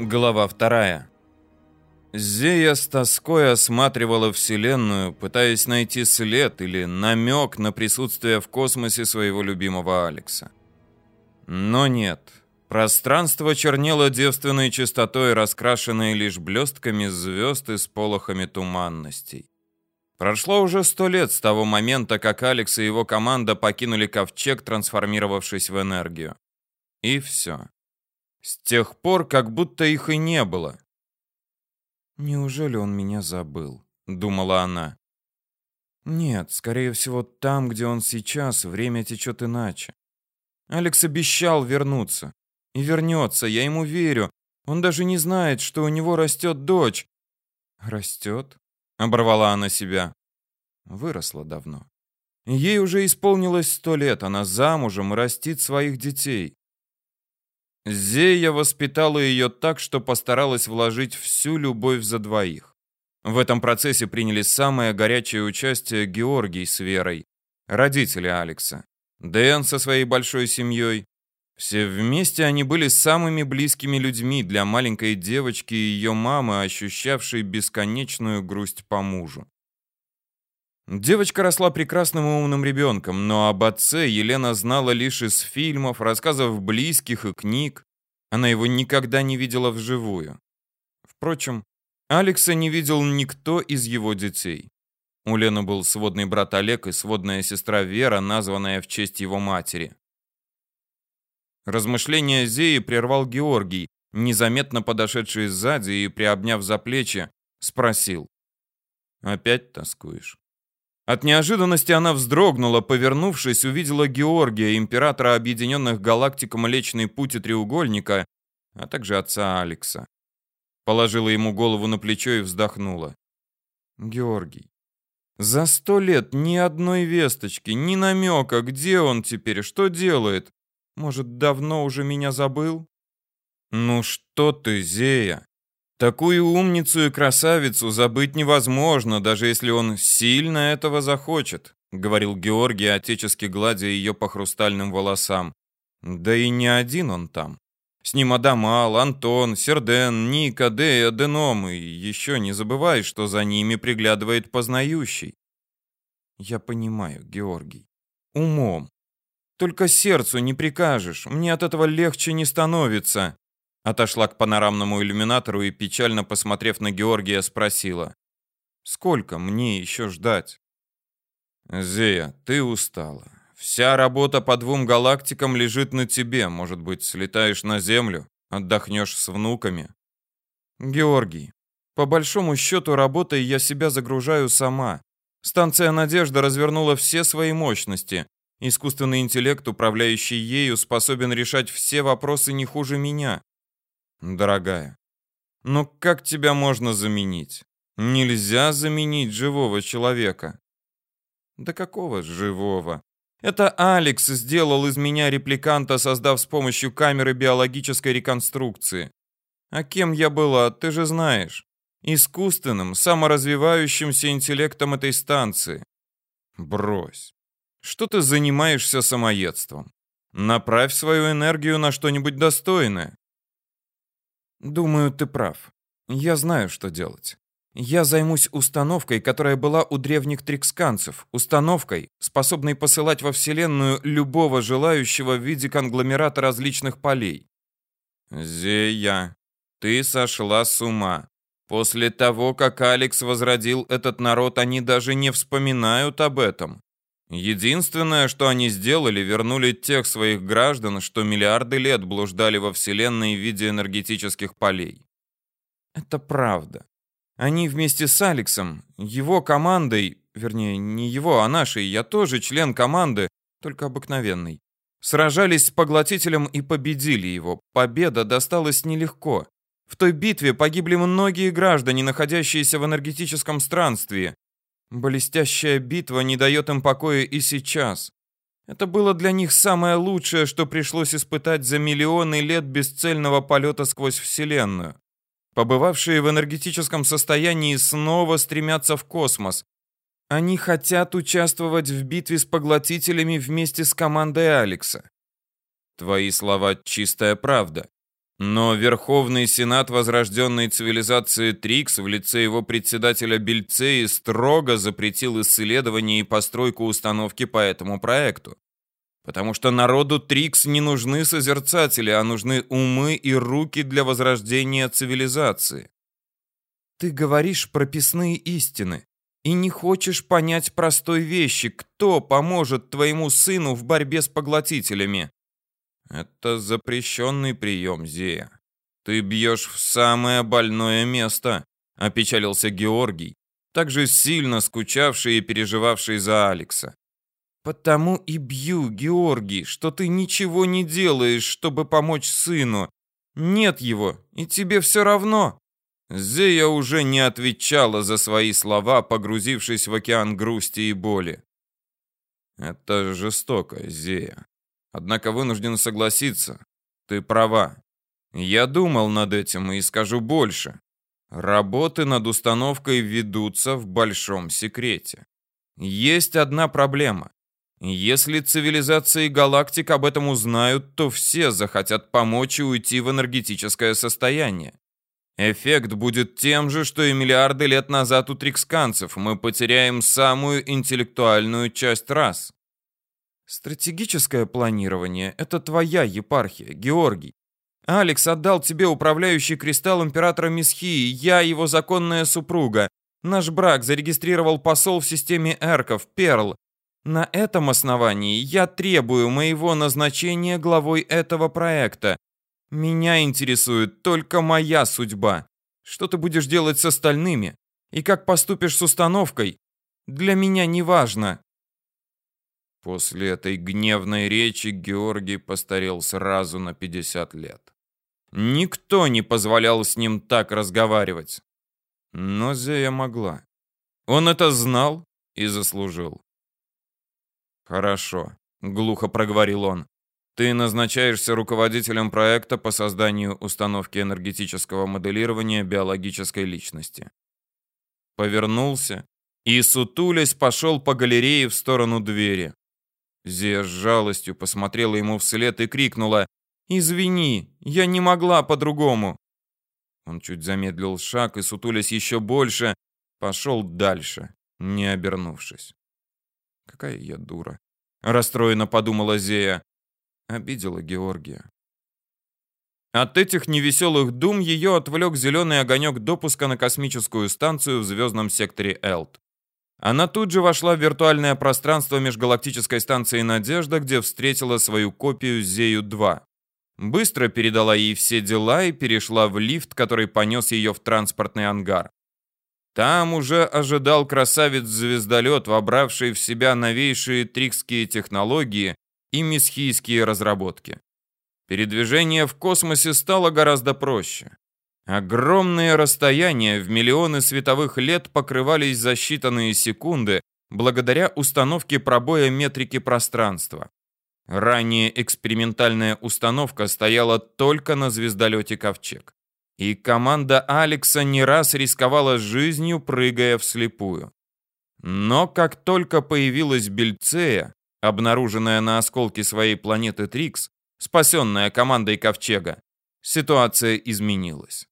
Глава вторая. Зея с тоской осматривала Вселенную, пытаясь найти след или намек на присутствие в космосе своего любимого Алекса. Но нет. Пространство чернело девственной чистотой, раскрашенное лишь блестками звезд и сполохами туманностей. Прошло уже сто лет с того момента, как Алекс и его команда покинули ковчег, трансформировавшись в энергию. И все. С тех пор, как будто их и не было. «Неужели он меня забыл?» — думала она. «Нет, скорее всего, там, где он сейчас, время течет иначе. Алекс обещал вернуться. И вернется, я ему верю. Он даже не знает, что у него растет дочь». «Растет?» — оборвала она себя. Выросла давно. Ей уже исполнилось сто лет, она замужем и растит своих детей. Зея воспитала ее так, что постаралась вложить всю любовь за двоих. В этом процессе приняли самое горячее участие Георгий с Верой, родители Алекса, Дэн со своей большой семьей. Все вместе они были самыми близкими людьми для маленькой девочки и ее мамы, ощущавшей бесконечную грусть по мужу. Девочка росла прекрасным и умным ребенком, но об отце Елена знала лишь из фильмов, рассказов близких и книг. Она его никогда не видела вживую. Впрочем, Алекса не видел никто из его детей. У Лены был сводный брат Олег и сводная сестра Вера, названная в честь его матери. Размышления Зеи прервал Георгий, незаметно подошедший сзади и, приобняв за плечи, спросил. «Опять тоскуешь?» От неожиданности она вздрогнула, повернувшись, увидела Георгия, императора Объединенных Галактик Млечный Путь и Треугольника, а также отца Алекса. Положила ему голову на плечо и вздохнула. «Георгий, за сто лет ни одной весточки, ни намека, где он теперь, что делает? Может, давно уже меня забыл?» «Ну что ты, Зея? Такую умницу и красавицу забыть невозможно, даже если он сильно этого захочет, говорил Георгий, отечески гладя ее по хрустальным волосам. Да и не один он там. С ним Адамал, Антон, Серден, Ника, Дея, Деном, и еще не забывай, что за ними приглядывает познающий. Я понимаю, Георгий. Умом. Только сердцу не прикажешь, мне от этого легче не становится. Отошла к панорамному иллюминатору и, печально посмотрев на Георгия, спросила. «Сколько мне еще ждать?» «Зея, ты устала. Вся работа по двум галактикам лежит на тебе. Может быть, слетаешь на Землю, отдохнешь с внуками?» «Георгий, по большому счету, работой я себя загружаю сама. Станция «Надежда» развернула все свои мощности. Искусственный интеллект, управляющий ею, способен решать все вопросы не хуже меня. Дорогая, но как тебя можно заменить? Нельзя заменить живого человека. Да какого живого? Это Алекс сделал из меня репликанта, создав с помощью камеры биологической реконструкции. А кем я была, ты же знаешь. Искусственным, саморазвивающимся интеллектом этой станции. Брось. Что ты занимаешься самоедством? Направь свою энергию на что-нибудь достойное. Думаю, ты прав. Я знаю, что делать. Я займусь установкой, которая была у древних триксканцев, установкой, способной посылать во Вселенную любого желающего в виде конгломерата различных полей. Зея, ты сошла с ума. После того, как Алекс возродил этот народ, они даже не вспоминают об этом. Единственное, что они сделали, вернули тех своих граждан, что миллиарды лет блуждали во Вселенной в виде энергетических полей. Это правда. Они вместе с Алексом, его командой, вернее, не его, а нашей, я тоже член команды, только обыкновенный, сражались с поглотителем и победили его. Победа досталась нелегко. В той битве погибли многие граждане, находящиеся в энергетическом странстве. Блестящая битва не дает им покоя и сейчас. Это было для них самое лучшее, что пришлось испытать за миллионы лет бесцельного полета сквозь Вселенную. Побывавшие в энергетическом состоянии снова стремятся в космос. Они хотят участвовать в битве с поглотителями вместе с командой Алекса. Твои слова чистая правда. Но Верховный Сенат возрожденной цивилизации Трикс в лице его председателя Бельцеи строго запретил исследование и постройку установки по этому проекту. Потому что народу Трикс не нужны созерцатели, а нужны умы и руки для возрождения цивилизации. Ты говоришь прописные истины и не хочешь понять простой вещи, кто поможет твоему сыну в борьбе с поглотителями. Это запрещенный прием, Зея. Ты бьешь в самое больное место, опечалился Георгий, также сильно скучавший и переживавший за Алекса. Потому и бью, Георгий, что ты ничего не делаешь, чтобы помочь сыну. Нет его, и тебе все равно. Зея уже не отвечала за свои слова, погрузившись в океан грусти и боли. Это жестоко, Зея. Однако вынужден согласиться. Ты права. Я думал над этим и скажу больше. Работы над установкой ведутся в большом секрете. Есть одна проблема. Если цивилизации галактик об этом узнают, то все захотят помочь и уйти в энергетическое состояние. Эффект будет тем же, что и миллиарды лет назад у триксканцев. Мы потеряем самую интеллектуальную часть рас. Стратегическое планирование — это твоя епархия, Георгий. Алекс отдал тебе управляющий кристалл императора Месхии, я его законная супруга. Наш брак зарегистрировал посол в системе Эрков, Перл. На этом основании я требую моего назначения главой этого проекта. Меня интересует только моя судьба. Что ты будешь делать с остальными? И как поступишь с установкой? Для меня не важно. После этой гневной речи Георгий постарел сразу на 50 лет. Никто не позволял с ним так разговаривать. Но Зея могла. Он это знал и заслужил. «Хорошо», — глухо проговорил он. «Ты назначаешься руководителем проекта по созданию установки энергетического моделирования биологической личности». Повернулся и, сутулясь, пошел по галерее в сторону двери. Зия с жалостью посмотрела ему вслед и крикнула «Извини, я не могла по-другому». Он чуть замедлил шаг и, сутулясь еще больше, пошел дальше, не обернувшись. «Какая я дура!» — расстроенно подумала Зея. Обидела Георгия. От этих невеселых дум ее отвлек зеленый огонек допуска на космическую станцию в звездном секторе Элт. Она тут же вошла в виртуальное пространство межгалактической станции «Надежда», где встретила свою копию Зею-2. Быстро передала ей все дела и перешла в лифт, который понес ее в транспортный ангар. Там уже ожидал красавец-звездолет, вобравший в себя новейшие трикские технологии и месхийские разработки. Передвижение в космосе стало гораздо проще. Огромные расстояния в миллионы световых лет покрывались за считанные секунды благодаря установке пробоя метрики пространства. Ранее экспериментальная установка стояла только на звездолете «Ковчег». И команда Алекса не раз рисковала жизнью, прыгая вслепую. Но как только появилась Бельцея, обнаруженная на осколке своей планеты Трикс, спасенная командой Ковчега, ситуация изменилась.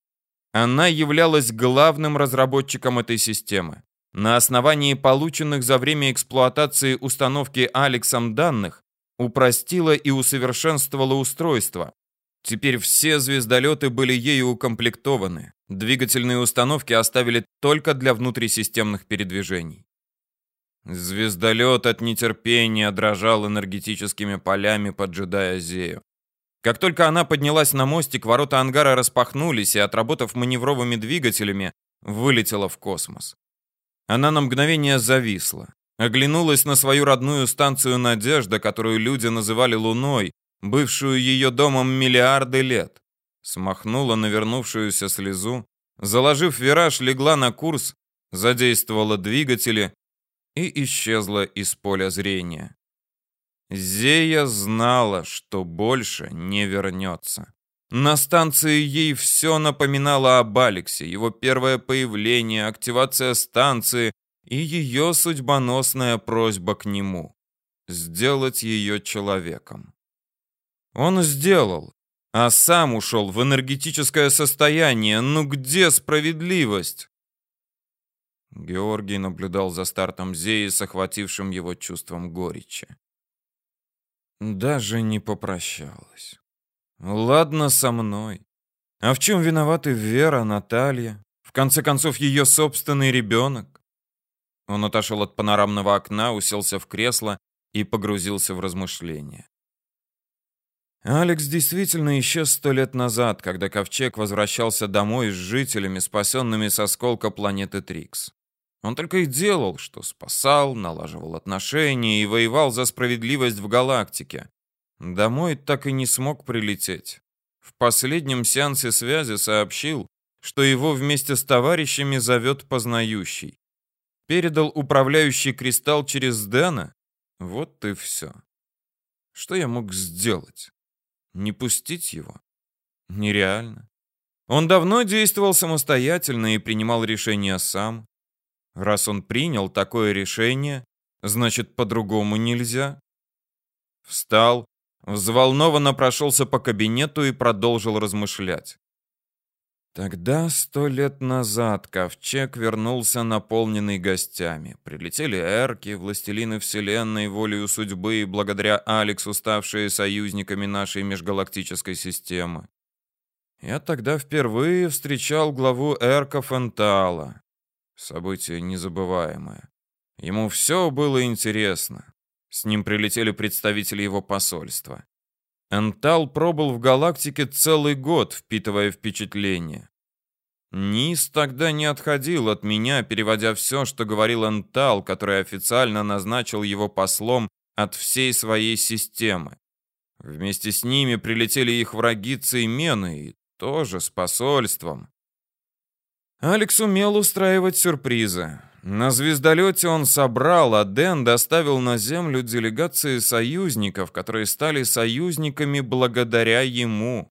Она являлась главным разработчиком этой системы. На основании полученных за время эксплуатации установки Алексом данных упростила и усовершенствовала устройство. Теперь все звездолеты были ею укомплектованы. Двигательные установки оставили только для внутрисистемных передвижений. Звездолет от нетерпения дрожал энергетическими полями, поджидая Зею. Как только она поднялась на мостик, ворота ангара распахнулись и, отработав маневровыми двигателями, вылетела в космос. Она на мгновение зависла, оглянулась на свою родную станцию «Надежда», которую люди называли Луной, бывшую ее домом миллиарды лет, смахнула навернувшуюся слезу, заложив вираж, легла на курс, задействовала двигатели и исчезла из поля зрения. Зея знала, что больше не вернется. На станции ей все напоминало об Алексе, его первое появление, активация станции и ее судьбоносная просьба к нему — сделать ее человеком. Он сделал, а сам ушел в энергетическое состояние. Ну где справедливость? Георгий наблюдал за стартом Зеи с охватившим его чувством горечи. Даже не попрощалась. Ладно со мной. А в чем виноваты Вера, Наталья? В конце концов, ее собственный ребенок? Он отошел от панорамного окна, уселся в кресло и погрузился в размышления. Алекс действительно исчез сто лет назад, когда Ковчег возвращался домой с жителями, спасенными с осколка планеты Трикс. Он только и делал, что спасал, налаживал отношения и воевал за справедливость в галактике. Домой так и не смог прилететь. В последнем сеансе связи сообщил, что его вместе с товарищами зовет познающий. Передал управляющий кристалл через Дэна? Вот и все. Что я мог сделать? Не пустить его? Нереально. Он давно действовал самостоятельно и принимал решения сам. Раз он принял такое решение, значит, по-другому нельзя. Встал, взволнованно прошелся по кабинету и продолжил размышлять. Тогда, сто лет назад, ковчег вернулся наполненный гостями. Прилетели эрки, властелины вселенной, волею судьбы и благодаря Алексу, ставшие союзниками нашей межгалактической системы. Я тогда впервые встречал главу эрков Энтала. Событие незабываемое. Ему все было интересно. С ним прилетели представители его посольства. Энтал пробыл в галактике целый год, впитывая впечатления. Низ тогда не отходил от меня, переводя все, что говорил Энтал, который официально назначил его послом от всей своей системы. Вместе с ними прилетели их враги Цеймены, тоже с посольством. Алекс умел устраивать сюрпризы. На звездолете он собрал, а Дэн доставил на Землю делегации союзников, которые стали союзниками благодаря ему.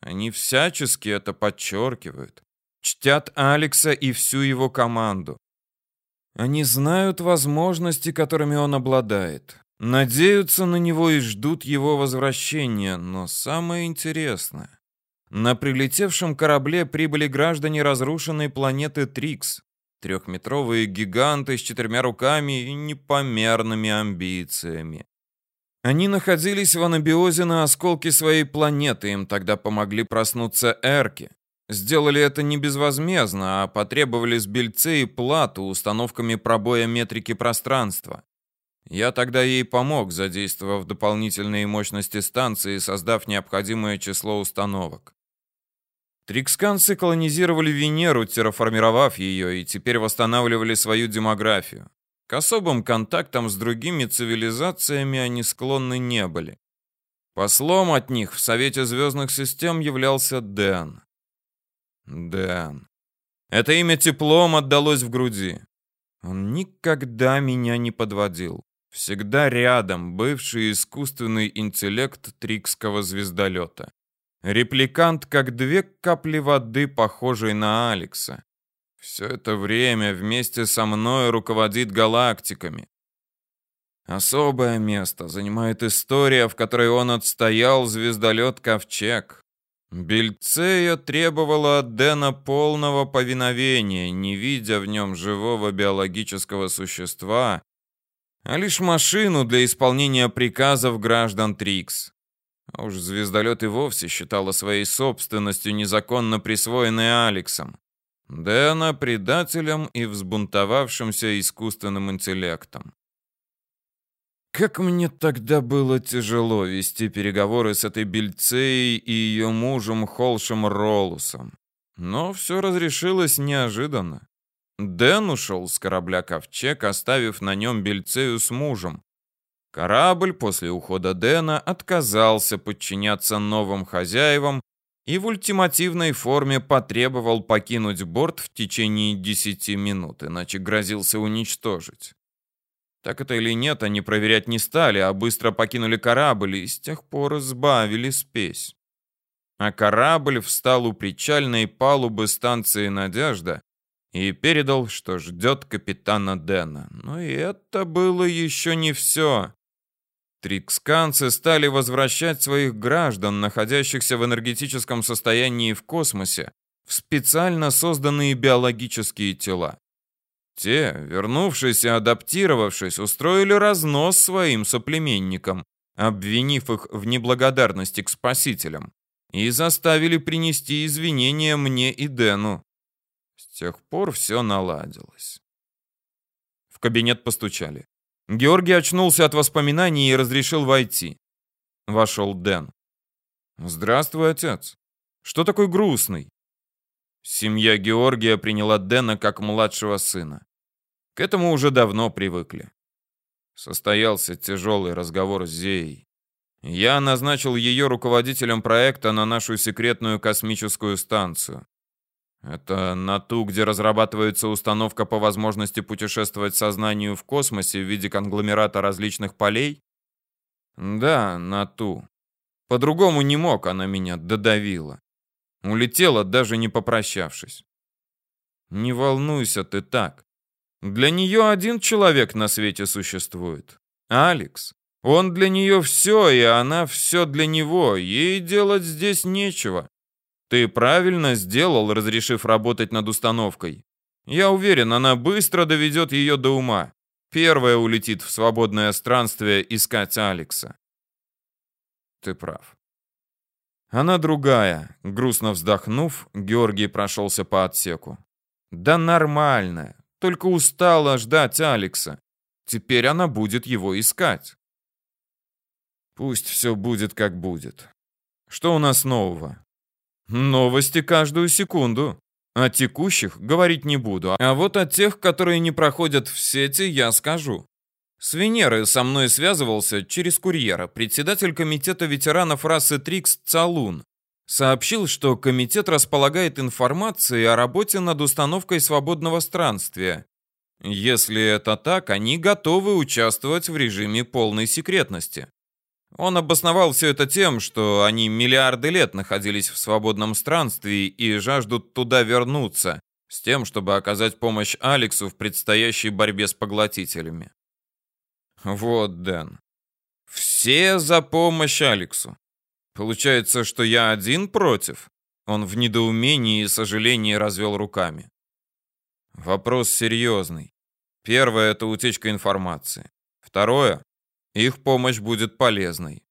Они всячески это подчеркивают. Чтят Алекса и всю его команду. Они знают возможности, которыми он обладает. Надеются на него и ждут его возвращения. Но самое интересное... На прилетевшем корабле прибыли граждане разрушенной планеты Трикс. Трехметровые гиганты с четырьмя руками и непомерными амбициями. Они находились в анабиозе на осколке своей планеты, им тогда помогли проснуться эрки. Сделали это не безвозмездно, а потребовали с бельцей плату установками пробоя метрики пространства. Я тогда ей помог, задействовав дополнительные мощности станции и создав необходимое число установок. Триксканцы колонизировали Венеру, терраформировав ее, и теперь восстанавливали свою демографию. К особым контактам с другими цивилизациями они склонны не были. Послом от них в Совете Звездных Систем являлся Дэн. Дэн. Это имя теплом отдалось в груди. Он никогда меня не подводил. Всегда рядом бывший искусственный интеллект трикского звездолета. Репликант, как две капли воды, похожий на Алекса. Все это время вместе со мной руководит галактиками. Особое место занимает история, в которой он отстоял звездолет «Ковчег». Бельцея требовала от Дэна полного повиновения, не видя в нем живого биологического существа, а лишь машину для исполнения приказов граждан Трикс. А уж звездолет и вовсе считала своей собственностью, незаконно присвоенной Алексом. Дэна предателем и взбунтовавшимся искусственным интеллектом. Как мне тогда было тяжело вести переговоры с этой Бельцеей и ее мужем Холшем Ролусом. Но все разрешилось неожиданно. Дэн ушел с корабля «Ковчег», оставив на нем Бельцею с мужем, Корабль после ухода Дэна отказался подчиняться новым хозяевам и в ультимативной форме потребовал покинуть борт в течение 10 минут, иначе грозился уничтожить. Так это или нет, они проверять не стали, а быстро покинули корабль и с тех пор сбавили спесь. А корабль встал у причальной палубы станции «Надежда» и передал, что ждет капитана Дэна. Но и это было еще не все. Триксканцы стали возвращать своих граждан, находящихся в энергетическом состоянии в космосе, в специально созданные биологические тела. Те, вернувшись и адаптировавшись, устроили разнос своим соплеменникам, обвинив их в неблагодарности к спасителям, и заставили принести извинения мне и Дэну. С тех пор все наладилось. В кабинет постучали. Георгий очнулся от воспоминаний и разрешил войти. Вошел Дэн. «Здравствуй, отец. Что такой грустный?» Семья Георгия приняла Дэна как младшего сына. К этому уже давно привыкли. Состоялся тяжелый разговор с Зеей. Я назначил ее руководителем проекта на нашу секретную космическую станцию. Это на ту, где разрабатывается установка по возможности путешествовать сознанию в космосе в виде конгломерата различных полей? Да, на ту. По-другому не мог, она меня додавила. Улетела, даже не попрощавшись. Не волнуйся ты так. Для нее один человек на свете существует. Алекс. Он для нее все, и она все для него. Ей делать здесь нечего. Ты правильно сделал, разрешив работать над установкой. Я уверен, она быстро доведет ее до ума. Первая улетит в свободное странствие искать Алекса. Ты прав. Она другая. Грустно вздохнув, Георгий прошелся по отсеку. Да нормально. Только устала ждать Алекса. Теперь она будет его искать. Пусть все будет как будет. Что у нас нового? Новости каждую секунду. О текущих говорить не буду, а вот о тех, которые не проходят в сети, я скажу. С Венеры со мной связывался через курьера председатель комитета ветеранов расы Трикс Цалун. Сообщил, что комитет располагает информацией о работе над установкой свободного странствия. Если это так, они готовы участвовать в режиме полной секретности. Он обосновал все это тем, что они миллиарды лет находились в свободном странстве и жаждут туда вернуться, с тем, чтобы оказать помощь Алексу в предстоящей борьбе с поглотителями. Вот, Дэн. Все за помощь Алексу. Получается, что я один против? Он в недоумении и сожалении развел руками. Вопрос серьезный. Первое — это утечка информации. Второе их помощь будет полезной.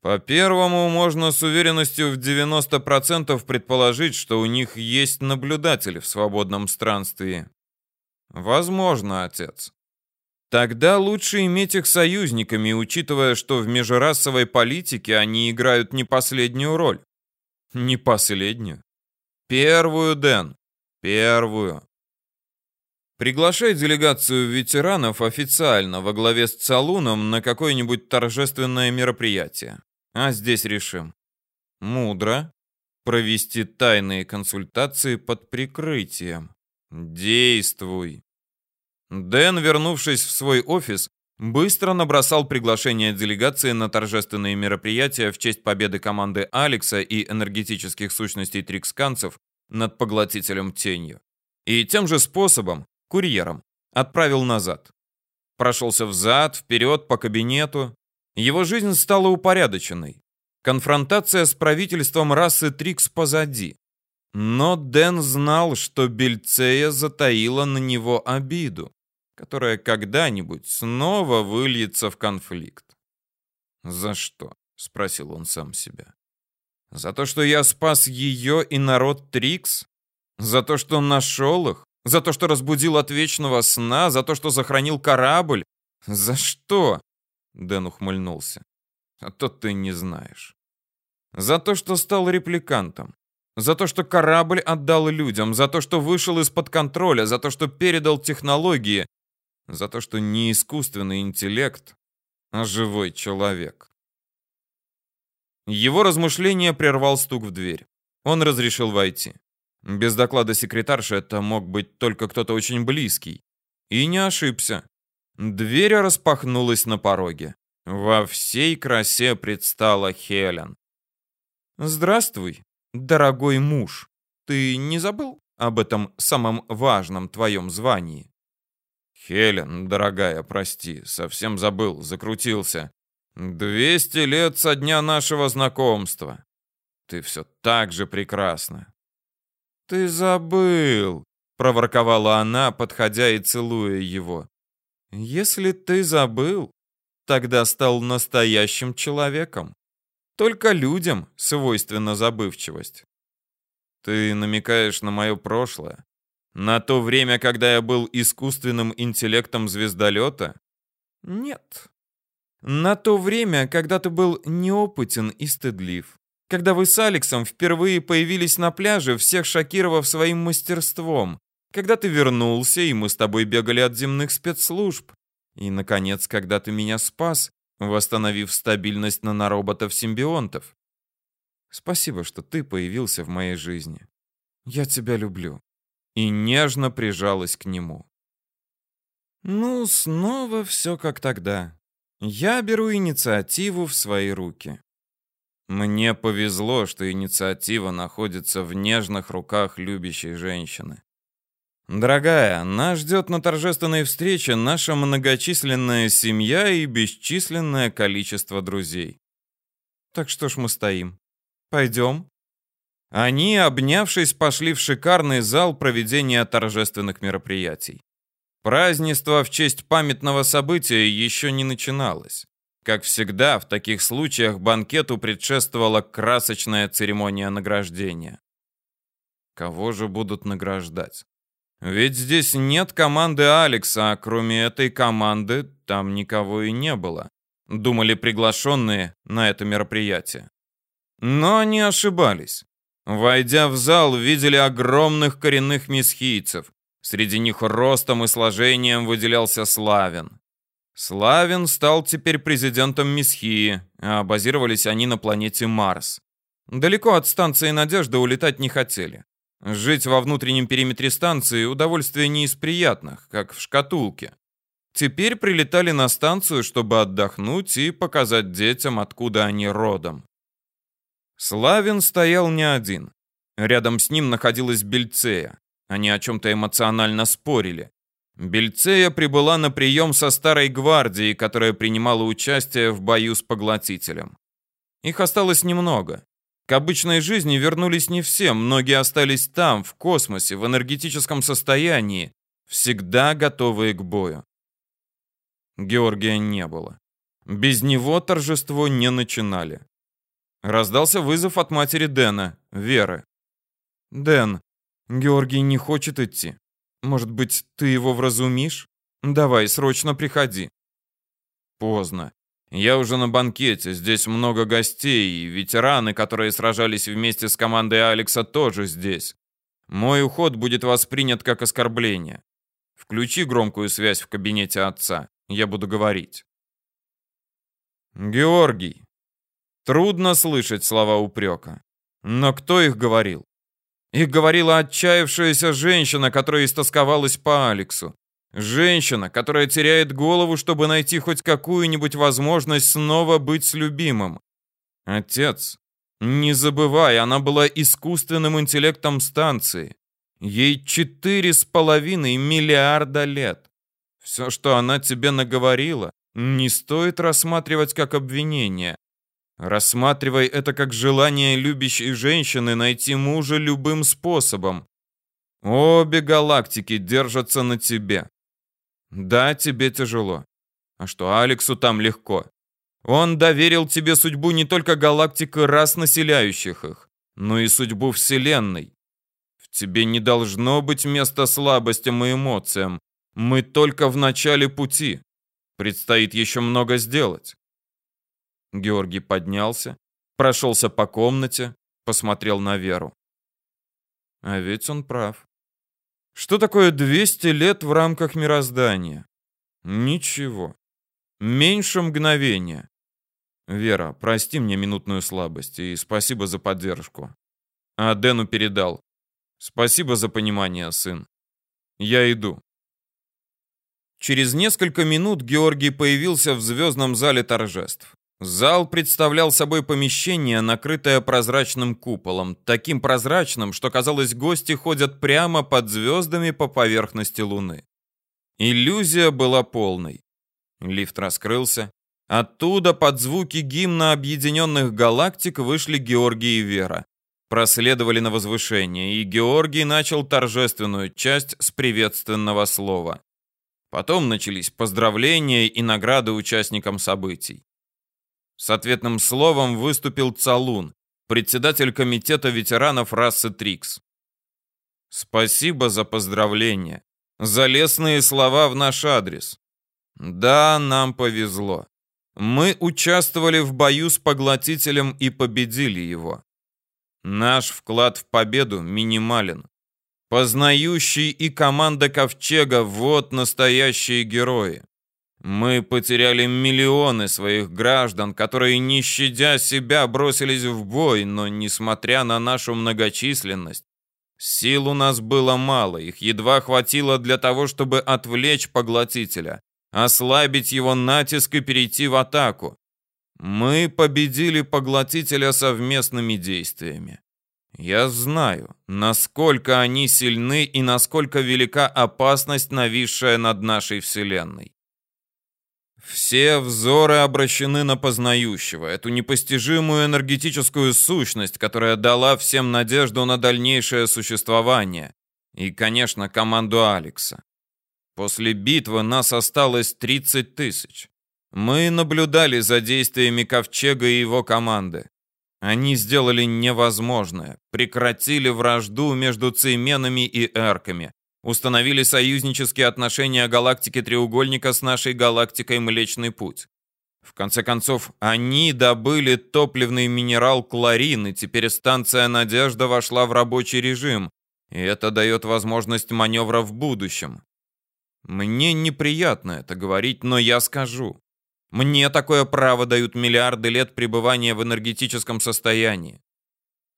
По первому можно с уверенностью в 90% предположить, что у них есть наблюдатели в свободном странстве. Возможно, отец. Тогда лучше иметь их союзниками, учитывая, что в межрасовой политике они играют не последнюю роль. Не последнюю. Первую, Дэн. Первую. Приглашай делегацию ветеранов официально во главе с Цалуном на какое-нибудь торжественное мероприятие. А здесь решим. Мудро. Провести тайные консультации под прикрытием. Действуй. Дэн, вернувшись в свой офис, быстро набросал приглашение делегации на торжественные мероприятия в честь победы команды Алекса и энергетических сущностей триксканцев над поглотителем тенью. И тем же способом курьером, отправил назад. Прошелся взад, вперед по кабинету. Его жизнь стала упорядоченной. Конфронтация с правительством расы Трикс позади. Но Дэн знал, что Бельцея затаила на него обиду, которая когда-нибудь снова выльется в конфликт. «За что?» — спросил он сам себя. «За то, что я спас ее и народ Трикс? За то, что нашел их? За то, что разбудил от вечного сна? За то, что сохранил корабль? За что?» Дэн ухмыльнулся. «А то ты не знаешь. За то, что стал репликантом. За то, что корабль отдал людям. За то, что вышел из-под контроля. За то, что передал технологии. За то, что не искусственный интеллект, а живой человек». Его размышление прервал стук в дверь. Он разрешил войти. Без доклада секретарши это мог быть только кто-то очень близкий. И не ошибся. Дверь распахнулась на пороге. Во всей красе предстала Хелен. «Здравствуй, дорогой муж. Ты не забыл об этом самом важном твоем звании?» «Хелен, дорогая, прости, совсем забыл, закрутился. Двести лет со дня нашего знакомства. Ты все так же прекрасна. Ты забыл, проворковала она, подходя и целуя его. Если ты забыл, тогда стал настоящим человеком. Только людям свойственна забывчивость. Ты намекаешь на мое прошлое? На то время, когда я был искусственным интеллектом звездолета? Нет. На то время, когда ты был неопытен и стыдлив. Когда вы с Алексом впервые появились на пляже, всех шокировав своим мастерством. Когда ты вернулся, и мы с тобой бегали от земных спецслужб. И, наконец, когда ты меня спас, восстановив стабильность нанороботов-симбионтов. Спасибо, что ты появился в моей жизни. Я тебя люблю. И нежно прижалась к нему. Ну, снова все как тогда. Я беру инициативу в свои руки. Мне повезло, что инициатива находится в нежных руках любящей женщины. Дорогая, нас ждет на торжественной встрече наша многочисленная семья и бесчисленное количество друзей. Так что ж мы стоим? Пойдем. Они, обнявшись, пошли в шикарный зал проведения торжественных мероприятий. Празднество в честь памятного события еще не начиналось. Как всегда, в таких случаях банкету предшествовала красочная церемония награждения. Кого же будут награждать? Ведь здесь нет команды Алекса, а кроме этой команды там никого и не было. Думали приглашенные на это мероприятие. Но они ошибались. Войдя в зал, видели огромных коренных месхийцев. Среди них ростом и сложением выделялся Славин. Славин стал теперь президентом Месхии, а базировались они на планете Марс. Далеко от станции Надежда улетать не хотели. Жить во внутреннем периметре станции удовольствие не из приятных, как в шкатулке. Теперь прилетали на станцию, чтобы отдохнуть и показать детям, откуда они родом. Славин стоял не один. Рядом с ним находилась Бельцея. Они о чем-то эмоционально спорили. Бельцея прибыла на прием со старой гвардией, которая принимала участие в бою с поглотителем. Их осталось немного. К обычной жизни вернулись не все, многие остались там, в космосе, в энергетическом состоянии, всегда готовые к бою. Георгия не было. Без него торжество не начинали. Раздался вызов от матери Дэна, Веры. «Дэн, Георгий не хочет идти. Может быть, ты его вразумишь? Давай, срочно приходи». Поздно. Я уже на банкете, здесь много гостей, и ветераны, которые сражались вместе с командой Алекса, тоже здесь. Мой уход будет воспринят как оскорбление. Включи громкую связь в кабинете отца, я буду говорить. Георгий. Трудно слышать слова упрека. Но кто их говорил? Их говорила отчаявшаяся женщина, которая истосковалась по Алексу. Женщина, которая теряет голову, чтобы найти хоть какую-нибудь возможность снова быть с любимым. Отец, не забывай, она была искусственным интеллектом станции. Ей четыре с половиной миллиарда лет. Все, что она тебе наговорила, не стоит рассматривать как обвинение. Рассматривай это как желание любящей женщины найти мужа любым способом. Обе галактики держатся на тебе. Да, тебе тяжело. А что, Алексу там легко. Он доверил тебе судьбу не только галактик и рас, населяющих их, но и судьбу Вселенной. В тебе не должно быть места слабостям и эмоциям. Мы только в начале пути. Предстоит еще много сделать. Георгий поднялся, прошелся по комнате, посмотрел на Веру. А ведь он прав. Что такое 200 лет в рамках мироздания? Ничего. Меньше мгновения. Вера, прости мне минутную слабость и спасибо за поддержку. А Дэну передал. Спасибо за понимание, сын. Я иду. Через несколько минут Георгий появился в звездном зале торжеств. Зал представлял собой помещение, накрытое прозрачным куполом, таким прозрачным, что казалось, гости ходят прямо под звездами по поверхности Луны. Иллюзия была полной. Лифт раскрылся, Оттуда под звуки гимна Объединенных Галактик вышли Георгий и Вера. Проследовали на возвышение, и Георгий начал торжественную часть с приветственного слова. Потом начались поздравления и награды участникам событий. С ответным словом выступил Цалун, председатель комитета ветеранов расы Трикс. Спасибо за поздравления, за лестные слова в наш адрес. Да, нам повезло. Мы участвовали в бою с поглотителем и победили его. Наш вклад в победу минимален. Познающий и команда Ковчега – вот настоящие герои. Мы потеряли миллионы своих граждан, которые, не щадя себя, бросились в бой, но, несмотря на нашу многочисленность, сил у нас было мало, их едва хватило для того, чтобы отвлечь поглотителя, ослабить его натиск и перейти в атаку. Мы победили поглотителя совместными действиями. Я знаю, насколько они сильны и насколько велика опасность, нависшая над нашей Вселенной. Все взоры обращены на познающего, эту непостижимую энергетическую сущность, которая дала всем надежду на дальнейшее существование. И, конечно, команду Алекса. После битвы нас осталось 30 тысяч. Мы наблюдали за действиями Ковчега и его команды. Они сделали невозможное, прекратили вражду между цейменами и эрками, установили союзнические отношения галактики Треугольника с нашей галактикой Млечный Путь. В конце концов, они добыли топливный минерал кларин, и теперь станция «Надежда» вошла в рабочий режим, и это дает возможность маневра в будущем. Мне неприятно это говорить, но я скажу. Мне такое право дают миллиарды лет пребывания в энергетическом состоянии.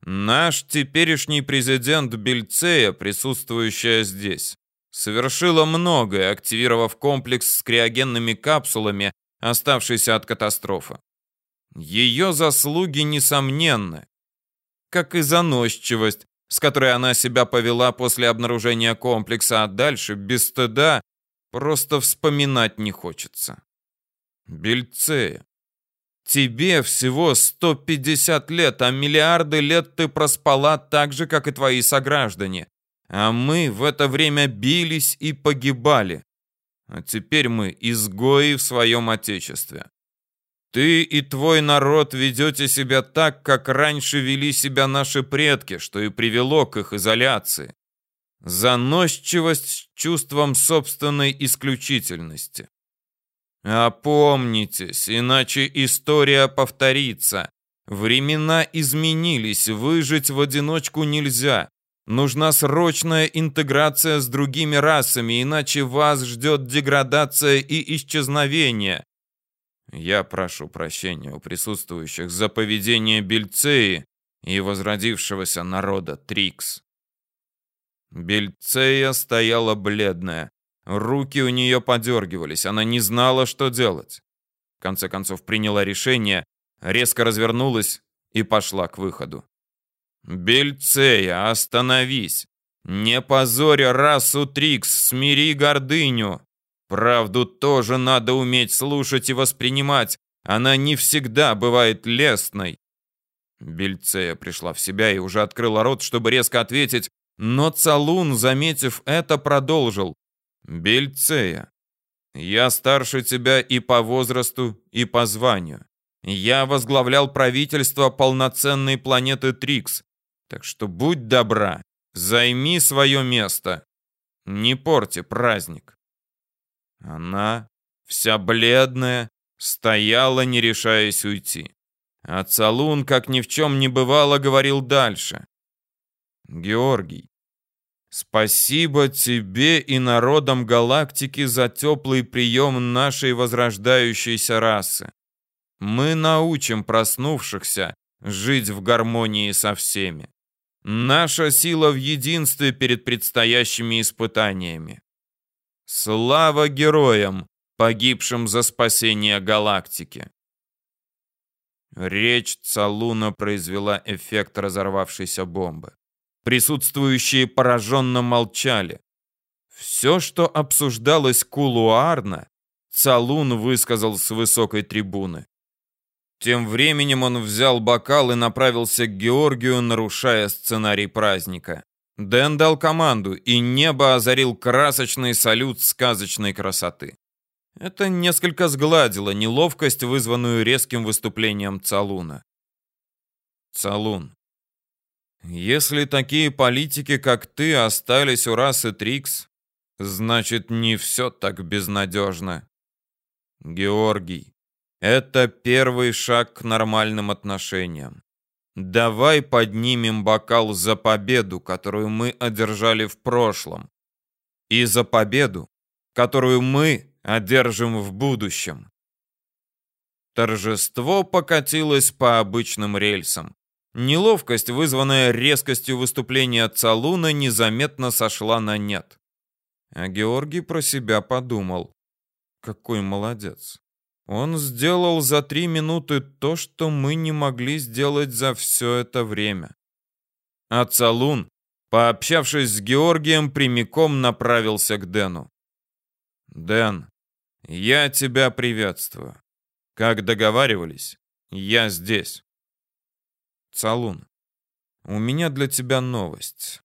Наш теперешний президент Бельцея, присутствующая здесь, совершила многое, активировав комплекс с криогенными капсулами, оставшийся от катастрофы. Ее заслуги несомненны, как и заносчивость, с которой она себя повела после обнаружения комплекса, а дальше, без стыда, просто вспоминать не хочется. Бельцея, Тебе всего 150 лет, а миллиарды лет ты проспала так же, как и твои сограждане. А мы в это время бились и погибали. А теперь мы изгои в своем отечестве. Ты и твой народ ведете себя так, как раньше вели себя наши предки, что и привело к их изоляции. Заносчивость с чувством собственной исключительности. Опомнитесь, иначе история повторится. Времена изменились, выжить в одиночку нельзя. Нужна срочная интеграция с другими расами, иначе вас ждет деградация и исчезновение. Я прошу прощения у присутствующих за поведение Бельцеи и возродившегося народа Трикс. Бельцея стояла бледная. Руки у нее подергивались, она не знала, что делать. В конце концов приняла решение, резко развернулась и пошла к выходу. «Бельцея, остановись! Не позорь расу Трикс, смири гордыню! Правду тоже надо уметь слушать и воспринимать, она не всегда бывает лестной!» Бельцея пришла в себя и уже открыла рот, чтобы резко ответить, но Цалун, заметив это, продолжил. Бельцея, я старше тебя и по возрасту, и по званию. Я возглавлял правительство полноценной планеты Трикс, так что будь добра, займи свое место. Не порти праздник. Она, вся бледная, стояла, не решаясь уйти. А Цалун, как ни в чем не бывало, говорил дальше. «Георгий, Спасибо тебе и народам галактики за теплый прием нашей возрождающейся расы. Мы научим проснувшихся жить в гармонии со всеми. Наша сила в единстве перед предстоящими испытаниями. Слава героям, погибшим за спасение галактики. Речь Цалуна произвела эффект разорвавшейся бомбы. Присутствующие пораженно молчали. Все, что обсуждалось кулуарно, Цалун высказал с высокой трибуны. Тем временем он взял бокал и направился к Георгию, нарушая сценарий праздника. Дэн дал команду, и небо озарил красочный салют сказочной красоты. Это несколько сгладило неловкость, вызванную резким выступлением Цалуна. Цалун. Если такие политики, как ты, остались у расы Трикс, значит, не все так безнадежно. Георгий, это первый шаг к нормальным отношениям. Давай поднимем бокал за победу, которую мы одержали в прошлом, и за победу, которую мы одержим в будущем. Торжество покатилось по обычным рельсам. Неловкость, вызванная резкостью выступления Цалуна, незаметно сошла на нет. А Георгий про себя подумал. Какой молодец. Он сделал за три минуты то, что мы не могли сделать за все это время. А Цалун, пообщавшись с Георгием, прямиком направился к Дэну. «Дэн, я тебя приветствую. Как договаривались, я здесь». Цалун, у меня для тебя новость.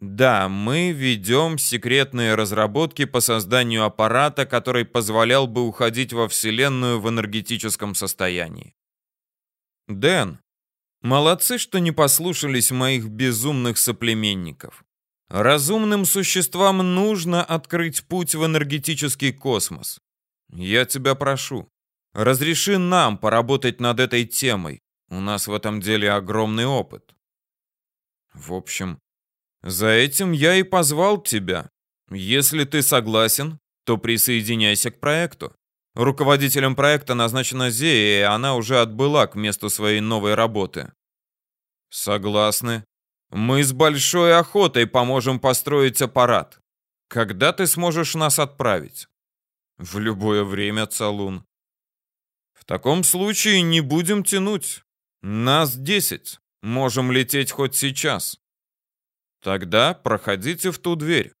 Да, мы ведем секретные разработки по созданию аппарата, который позволял бы уходить во Вселенную в энергетическом состоянии. Дэн, молодцы, что не послушались моих безумных соплеменников. Разумным существам нужно открыть путь в энергетический космос. Я тебя прошу, разреши нам поработать над этой темой. У нас в этом деле огромный опыт. В общем, за этим я и позвал тебя. Если ты согласен, то присоединяйся к проекту. Руководителем проекта назначена Зея, и она уже отбыла к месту своей новой работы. Согласны. Мы с большой охотой поможем построить аппарат. Когда ты сможешь нас отправить? В любое время, Цалун. В таком случае не будем тянуть. Нас десять. Можем лететь хоть сейчас. Тогда проходите в ту дверь.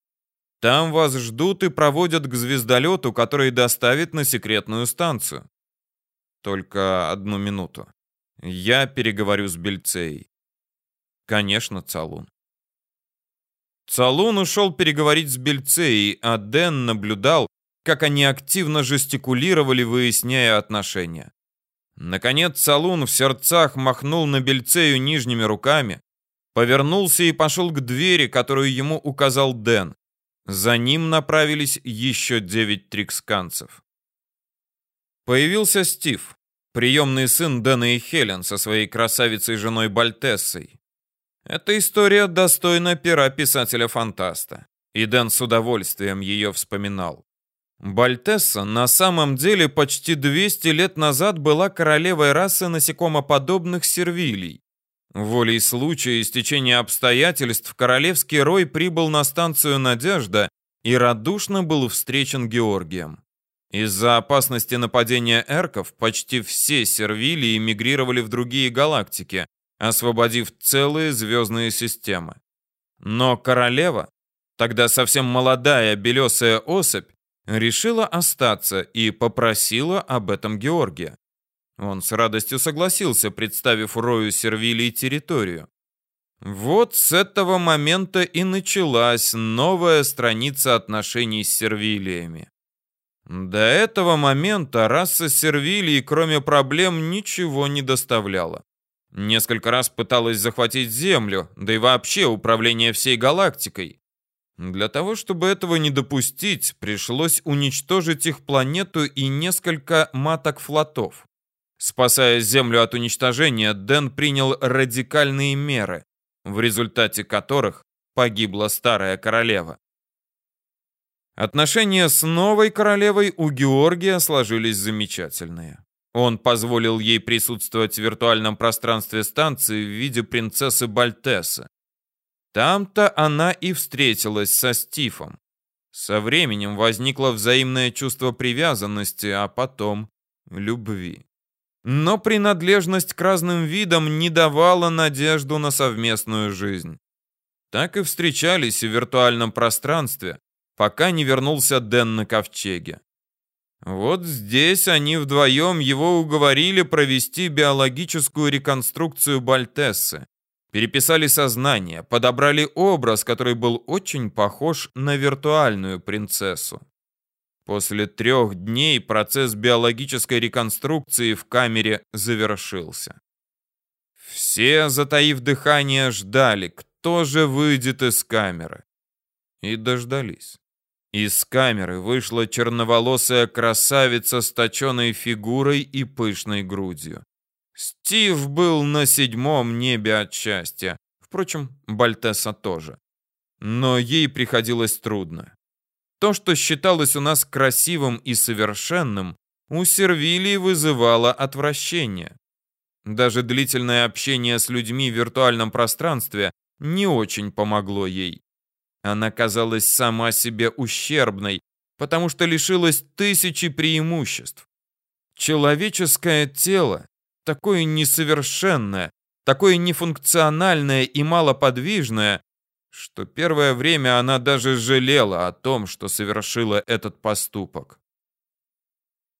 Там вас ждут и проводят к звездолету, который доставит на секретную станцию. Только одну минуту. Я переговорю с Бельцеей. Конечно, Цалун. Цалун ушел переговорить с Бельцеей, а Дэн наблюдал, как они активно жестикулировали, выясняя отношения. Наконец Салун в сердцах махнул на Бельцею нижними руками, повернулся и пошел к двери, которую ему указал Дэн. За ним направились еще девять триксканцев. Появился Стив, приемный сын Дэна и Хелен со своей красавицей женой Бальтессой. Эта история достойна пера писателя-фантаста, и Дэн с удовольствием ее вспоминал. Бальтесса на самом деле почти 200 лет назад была королевой расы насекомоподобных сервилий. Волей случая и стечения обстоятельств королевский рой прибыл на станцию «Надежда» и радушно был встречен Георгием. Из-за опасности нападения эрков почти все сервилии мигрировали в другие галактики, освободив целые звездные системы. Но королева, тогда совсем молодая белесая особь, решила остаться и попросила об этом Георгия. Он с радостью согласился, представив Рою Сервилии территорию. Вот с этого момента и началась новая страница отношений с сервилиями. До этого момента раса сервилий, кроме проблем, ничего не доставляла. Несколько раз пыталась захватить Землю, да и вообще управление всей галактикой. Для того, чтобы этого не допустить, пришлось уничтожить их планету и несколько маток-флотов. Спасая Землю от уничтожения, Дэн принял радикальные меры, в результате которых погибла старая королева. Отношения с новой королевой у Георгия сложились замечательные. Он позволил ей присутствовать в виртуальном пространстве станции в виде принцессы Бальтесы. Там-то она и встретилась со Стифом. Со временем возникло взаимное чувство привязанности, а потом любви. Но принадлежность к разным видам не давала надежду на совместную жизнь. Так и встречались в виртуальном пространстве, пока не вернулся Дэн на ковчеге. Вот здесь они вдвоем его уговорили провести биологическую реконструкцию Бальтессы. Переписали сознание, подобрали образ, который был очень похож на виртуальную принцессу. После трех дней процесс биологической реконструкции в камере завершился. Все, затаив дыхание, ждали, кто же выйдет из камеры. И дождались. Из камеры вышла черноволосая красавица с точенной фигурой и пышной грудью. Стив был на седьмом небе от счастья. Впрочем, Бальтесса тоже. Но ей приходилось трудно. То, что считалось у нас красивым и совершенным, у Сервилии вызывало отвращение. Даже длительное общение с людьми в виртуальном пространстве не очень помогло ей. Она казалась сама себе ущербной, потому что лишилась тысячи преимуществ. Человеческое тело, такое несовершенное, такое нефункциональное и малоподвижное, что первое время она даже жалела о том, что совершила этот поступок.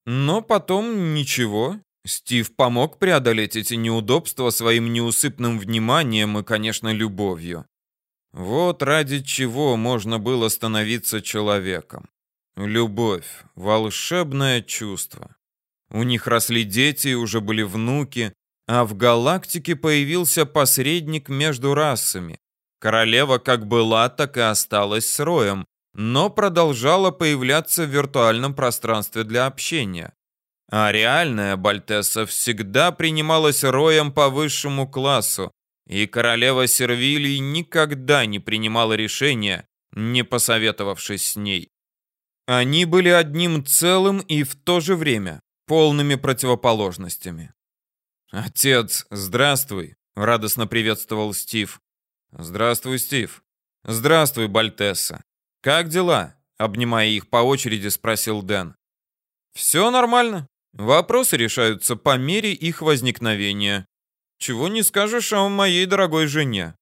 Но потом ничего. Стив помог преодолеть эти неудобства своим неусыпным вниманием и, конечно, любовью. Вот ради чего можно было становиться человеком. Любовь, волшебное чувство. У них росли дети, уже были внуки, а в галактике появился посредник между расами. Королева как была, так и осталась с Роем, но продолжала появляться в виртуальном пространстве для общения. А реальная Бальтесса всегда принималась Роем по высшему классу, и королева Сервилий никогда не принимала решения, не посоветовавшись с ней. Они были одним целым и в то же время полными противоположностями. «Отец, здравствуй!» — радостно приветствовал Стив. «Здравствуй, Стив». «Здравствуй, Бальтесса. Как дела?» Обнимая их по очереди, спросил Дэн. «Все нормально. Вопросы решаются по мере их возникновения. Чего не скажешь о моей дорогой жене».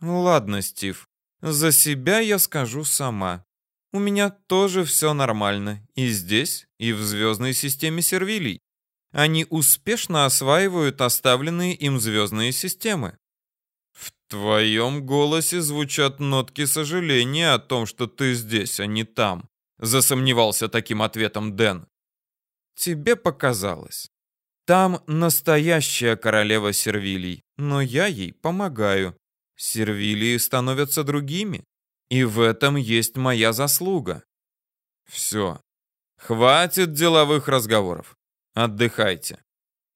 «Ладно, Стив. За себя я скажу сама. У меня тоже все нормально. И здесь, и в звездной системе Сервилий. Они успешно осваивают оставленные им звездные системы твоем голосе звучат нотки сожаления о том, что ты здесь, а не там», засомневался таким ответом Дэн. «Тебе показалось. Там настоящая королева Сервилий, но я ей помогаю. Сервилии становятся другими, и в этом есть моя заслуга». «Все. Хватит деловых разговоров. Отдыхайте.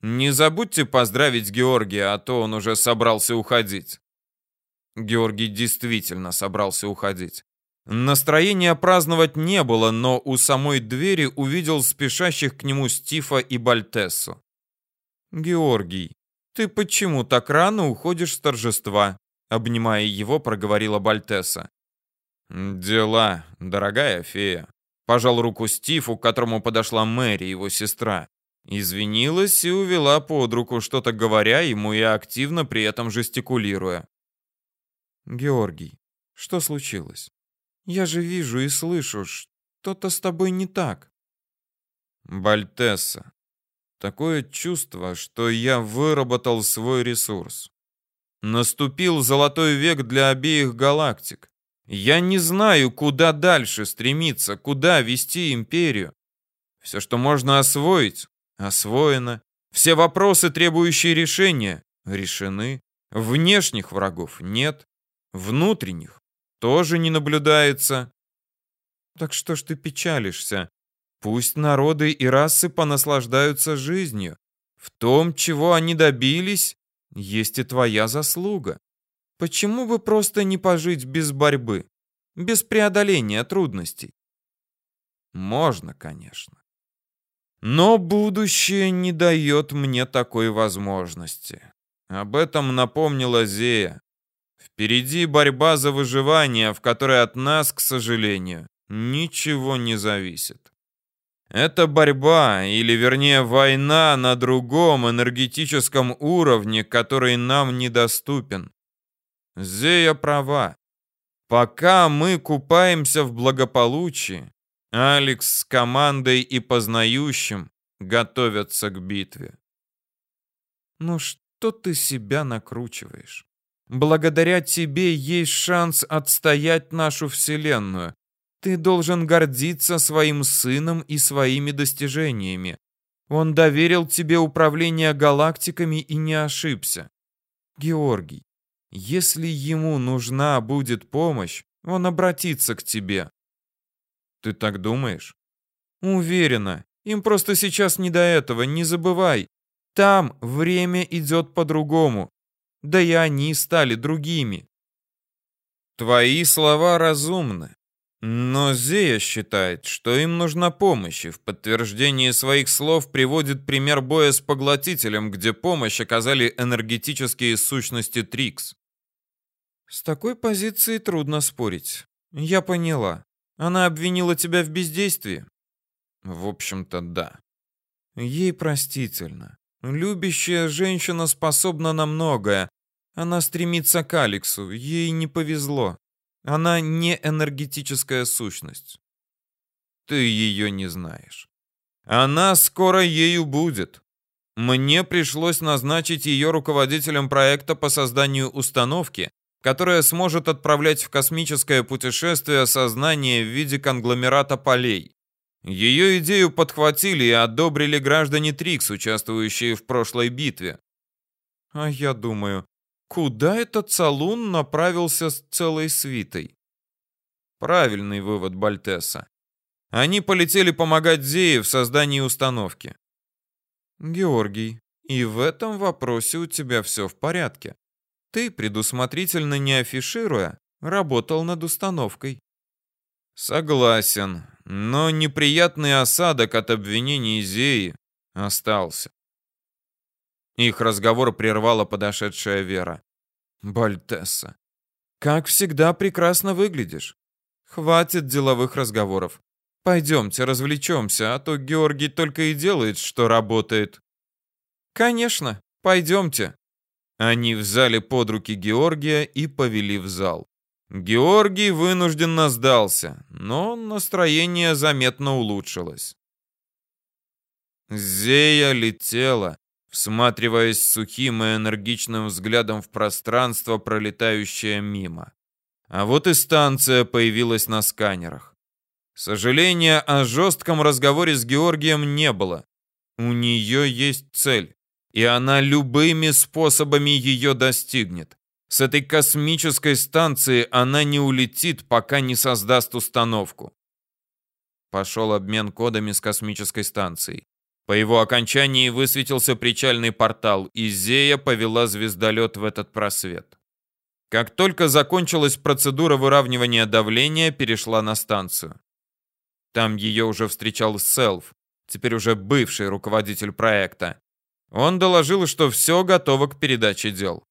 Не забудьте поздравить Георгия, а то он уже собрался уходить». Георгий действительно собрался уходить. Настроения праздновать не было, но у самой двери увидел спешащих к нему Стифа и Бальтессу. «Георгий, ты почему так рано уходишь с торжества?» Обнимая его, проговорила Бальтесса. «Дела, дорогая фея», — пожал руку Стифу, к которому подошла Мэри, его сестра. Извинилась и увела под руку, что-то говоря ему и активно при этом жестикулируя. Георгий, что случилось? Я же вижу и слышу, что-то с тобой не так. Бальтесса, такое чувство, что я выработал свой ресурс. Наступил золотой век для обеих галактик. Я не знаю, куда дальше стремиться, куда вести империю. Все, что можно освоить, освоено. Все вопросы, требующие решения, решены. Внешних врагов нет. Внутренних тоже не наблюдается. Так что ж ты печалишься? Пусть народы и расы понаслаждаются жизнью. В том, чего они добились, есть и твоя заслуга. Почему бы просто не пожить без борьбы, без преодоления трудностей? Можно, конечно. Но будущее не дает мне такой возможности. Об этом напомнила Зея. Впереди борьба за выживание, в которой от нас, к сожалению, ничего не зависит. Это борьба, или вернее война на другом энергетическом уровне, который нам недоступен. Зея права. Пока мы купаемся в благополучии, Алекс с командой и познающим готовятся к битве. Ну что ты себя накручиваешь? Благодаря тебе есть шанс отстоять нашу вселенную. Ты должен гордиться своим сыном и своими достижениями. Он доверил тебе управление галактиками и не ошибся. Георгий, если ему нужна будет помощь, он обратится к тебе. Ты так думаешь? Уверена. Им просто сейчас не до этого, не забывай. Там время идет по-другому. Да и они стали другими. Твои слова разумны. Но Зея считает, что им нужна помощь, и в подтверждение своих слов приводит пример боя с поглотителем, где помощь оказали энергетические сущности Трикс. С такой позиции трудно спорить. Я поняла. Она обвинила тебя в бездействии? В общем-то, да. Ей простительно. Любящая женщина способна на многое. Она стремится к Алексу. Ей не повезло. Она не энергетическая сущность. Ты ее не знаешь. Она скоро ею будет. Мне пришлось назначить ее руководителем проекта по созданию установки, которая сможет отправлять в космическое путешествие сознание в виде конгломерата полей. Ее идею подхватили и одобрили граждане Трикс, участвующие в прошлой битве. А я думаю, Куда этот Салун направился с целой свитой? Правильный вывод Бальтеса. Они полетели помогать Зее в создании установки. Георгий, и в этом вопросе у тебя все в порядке. Ты, предусмотрительно не афишируя, работал над установкой. Согласен, но неприятный осадок от обвинений Зеи остался. Их разговор прервала подошедшая Вера. «Бальтесса, как всегда прекрасно выглядишь. Хватит деловых разговоров. Пойдемте развлечемся, а то Георгий только и делает, что работает». «Конечно, пойдемте». Они взяли под руки Георгия и повели в зал. Георгий вынужденно сдался, но настроение заметно улучшилось. Зея летела, всматриваясь сухим и энергичным взглядом в пространство, пролетающее мимо. А вот и станция появилась на сканерах. Сожаления о жестком разговоре с Георгием не было. У нее есть цель, и она любыми способами ее достигнет. С этой космической станции она не улетит, пока не создаст установку. Пошел обмен кодами с космической станцией. По его окончании высветился причальный портал, и Зея повела звездолет в этот просвет. Как только закончилась процедура выравнивания давления, перешла на станцию. Там ее уже встречал Селф, теперь уже бывший руководитель проекта. Он доложил, что все готово к передаче дел.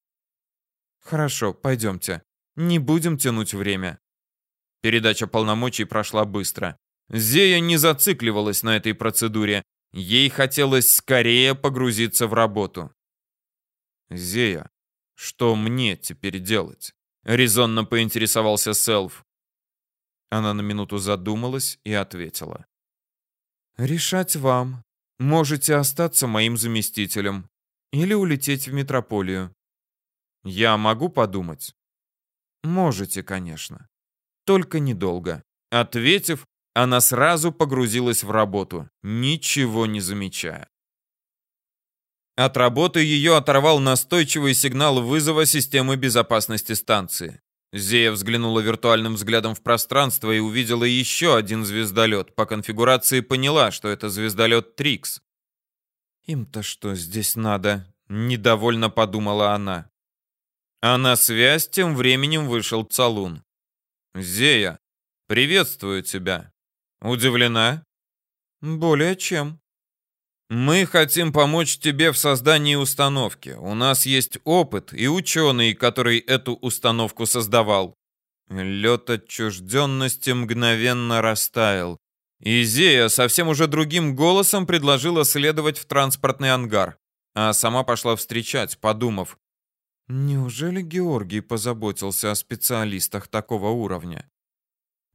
«Хорошо, пойдемте. Не будем тянуть время». Передача полномочий прошла быстро. Зея не зацикливалась на этой процедуре, Ей хотелось скорее погрузиться в работу. «Зея, что мне теперь делать?» — резонно поинтересовался Селф. Она на минуту задумалась и ответила. «Решать вам. Можете остаться моим заместителем или улететь в метрополию. Я могу подумать?» «Можете, конечно. Только недолго». Ответив, она сразу погрузилась в работу, ничего не замечая. От работы ее оторвал настойчивый сигнал вызова системы безопасности станции. Зея взглянула виртуальным взглядом в пространство и увидела еще один звездолет. По конфигурации поняла, что это звездолет Трикс. «Им-то что здесь надо?» — недовольно подумала она. А на связь тем временем вышел Цалун. «Зея, приветствую тебя. Удивлена? Более чем. Мы хотим помочь тебе в создании установки. У нас есть опыт и ученый, который эту установку создавал. Лед отчужденности мгновенно растаял. Изея совсем уже другим голосом предложила следовать в транспортный ангар, а сама пошла встречать, подумав. Неужели Георгий позаботился о специалистах такого уровня?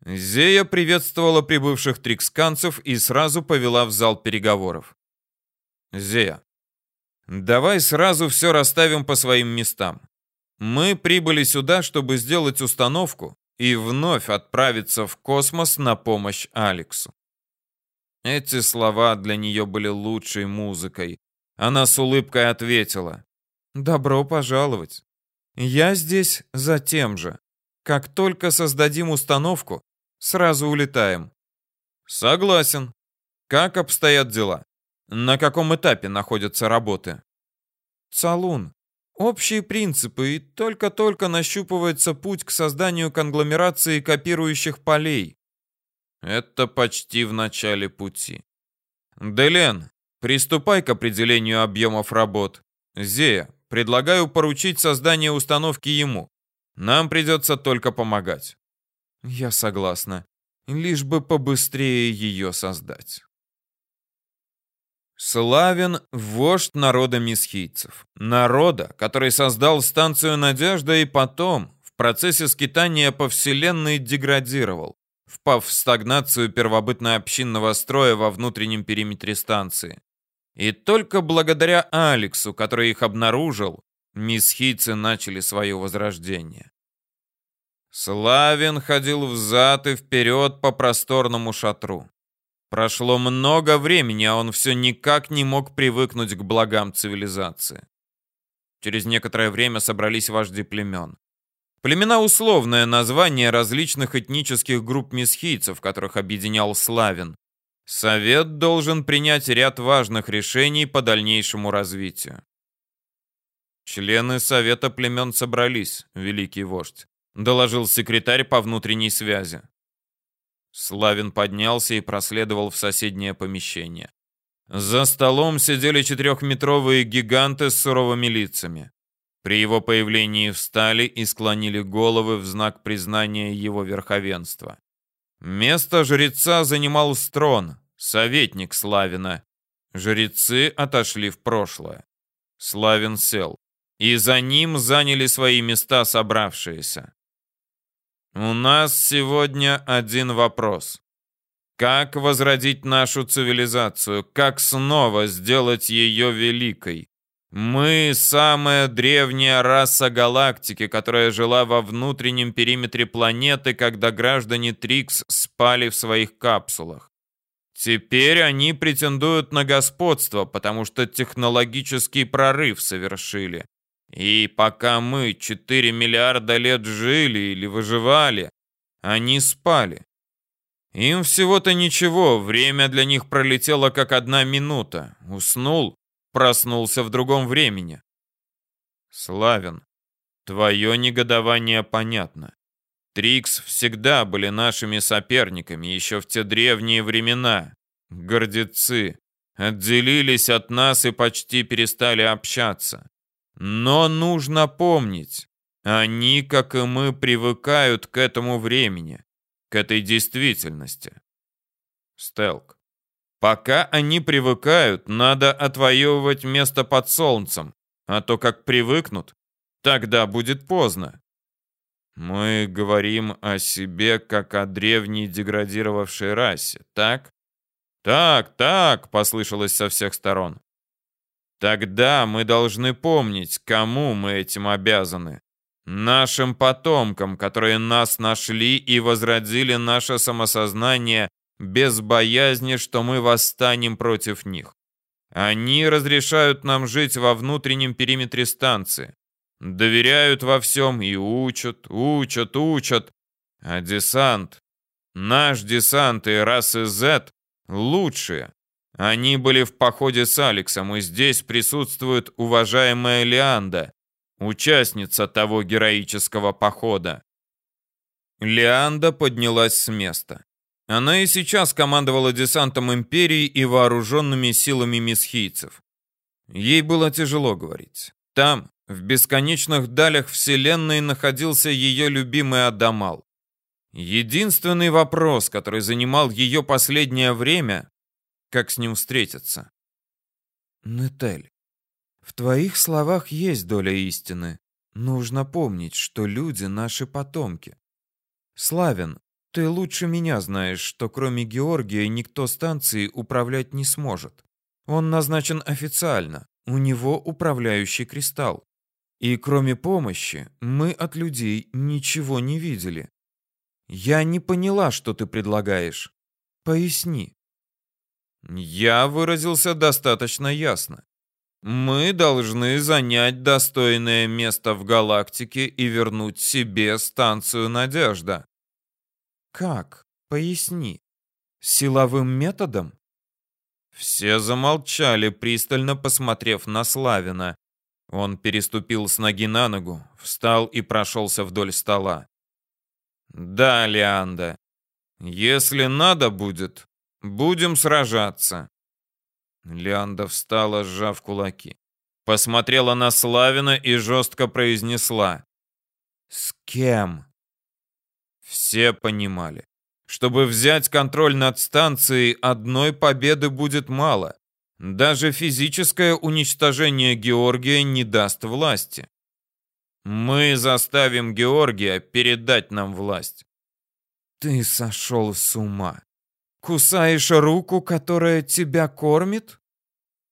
Зея приветствовала прибывших триксканцев и сразу повела в зал переговоров. Зея, давай сразу все расставим по своим местам. Мы прибыли сюда, чтобы сделать установку и вновь отправиться в космос на помощь Алексу. Эти слова для нее были лучшей музыкой. Она с улыбкой ответила. «Добро пожаловать. Я здесь за тем же. Как только создадим установку, сразу улетаем». «Согласен. Как обстоят дела? На каком этапе находятся работы?» «Цалун. Общие принципы, и только-только нащупывается путь к созданию конгломерации копирующих полей. Это почти в начале пути. Делен, приступай к определению объемов работ. Зея, предлагаю поручить создание установки ему. Нам придется только помогать. Я согласна. Лишь бы побыстрее ее создать. Славен вождь народа месхийцев. Народа, который создал станцию «Надежда» и потом, в процессе скитания по вселенной, деградировал впав в стагнацию первобытно-общинного строя во внутреннем периметре станции. И только благодаря Алексу, который их обнаружил, мисхийцы начали свое возрождение. Славин ходил взад и вперед по просторному шатру. Прошло много времени, а он все никак не мог привыкнуть к благам цивилизации. Через некоторое время собрались вожди племен. Племена — условное название различных этнических групп месхийцев, которых объединял Славин. Совет должен принять ряд важных решений по дальнейшему развитию. Члены Совета племен собрались, великий вождь, доложил секретарь по внутренней связи. Славин поднялся и проследовал в соседнее помещение. За столом сидели четырехметровые гиганты с суровыми лицами. При его появлении встали и склонили головы в знак признания его верховенства. Место жреца занимал Строн, советник Славина. Жрецы отошли в прошлое. Славин сел, и за ним заняли свои места собравшиеся. У нас сегодня один вопрос. Как возродить нашу цивилизацию? Как снова сделать ее великой? Мы самая древняя раса галактики, которая жила во внутреннем периметре планеты, когда граждане Трикс спали в своих капсулах. Теперь они претендуют на господство, потому что технологический прорыв совершили. И пока мы 4 миллиарда лет жили или выживали, они спали. Им всего-то ничего, время для них пролетело как одна минута. Уснул, проснулся в другом времени. Славен, твое негодование понятно. Трикс всегда были нашими соперниками еще в те древние времена. Гордецы отделились от нас и почти перестали общаться. Но нужно помнить, они, как и мы, привыкают к этому времени, к этой действительности. Стелк. Пока они привыкают, надо отвоевывать место под солнцем, а то как привыкнут, тогда будет поздно. Мы говорим о себе как о древней деградировавшей расе, так? Так, так, послышалось со всех сторон. Тогда мы должны помнить, кому мы этим обязаны. Нашим потомкам, которые нас нашли и возродили наше самосознание без боязни, что мы восстанем против них. Они разрешают нам жить во внутреннем периметре станции. Доверяют во всем и учат, учат, учат. А десант, наш десант и расы Z лучшие. Они были в походе с Алексом, и здесь присутствует уважаемая Лианда, участница того героического похода. Лианда поднялась с места. Она и сейчас командовала десантом империи и вооруженными силами месхийцев. Ей было тяжело говорить. Там, в бесконечных далях Вселенной, находился ее любимый Адамал. Единственный вопрос, который занимал ее последнее время, как с ним встретиться. Нетель, в твоих словах есть доля истины. Нужно помнить, что люди — наши потомки. Славен, Ты лучше меня знаешь, что кроме Георгия никто станцией управлять не сможет. Он назначен официально. У него управляющий кристалл. И кроме помощи, мы от людей ничего не видели. Я не поняла, что ты предлагаешь. Поясни. Я выразился достаточно ясно. Мы должны занять достойное место в галактике и вернуть себе станцию Надежда. Как? Поясни. Силовым методом? Все замолчали, пристально посмотрев на Славина. Он переступил с ноги на ногу, встал и прошелся вдоль стола. Да, Леанда, если надо будет, будем сражаться. Леанда встала, сжав кулаки. Посмотрела на Славина и жестко произнесла. «С кем?» Все понимали. Чтобы взять контроль над станцией, одной победы будет мало. Даже физическое уничтожение Георгия не даст власти. Мы заставим Георгия передать нам власть. Ты сошел с ума. Кусаешь руку, которая тебя кормит?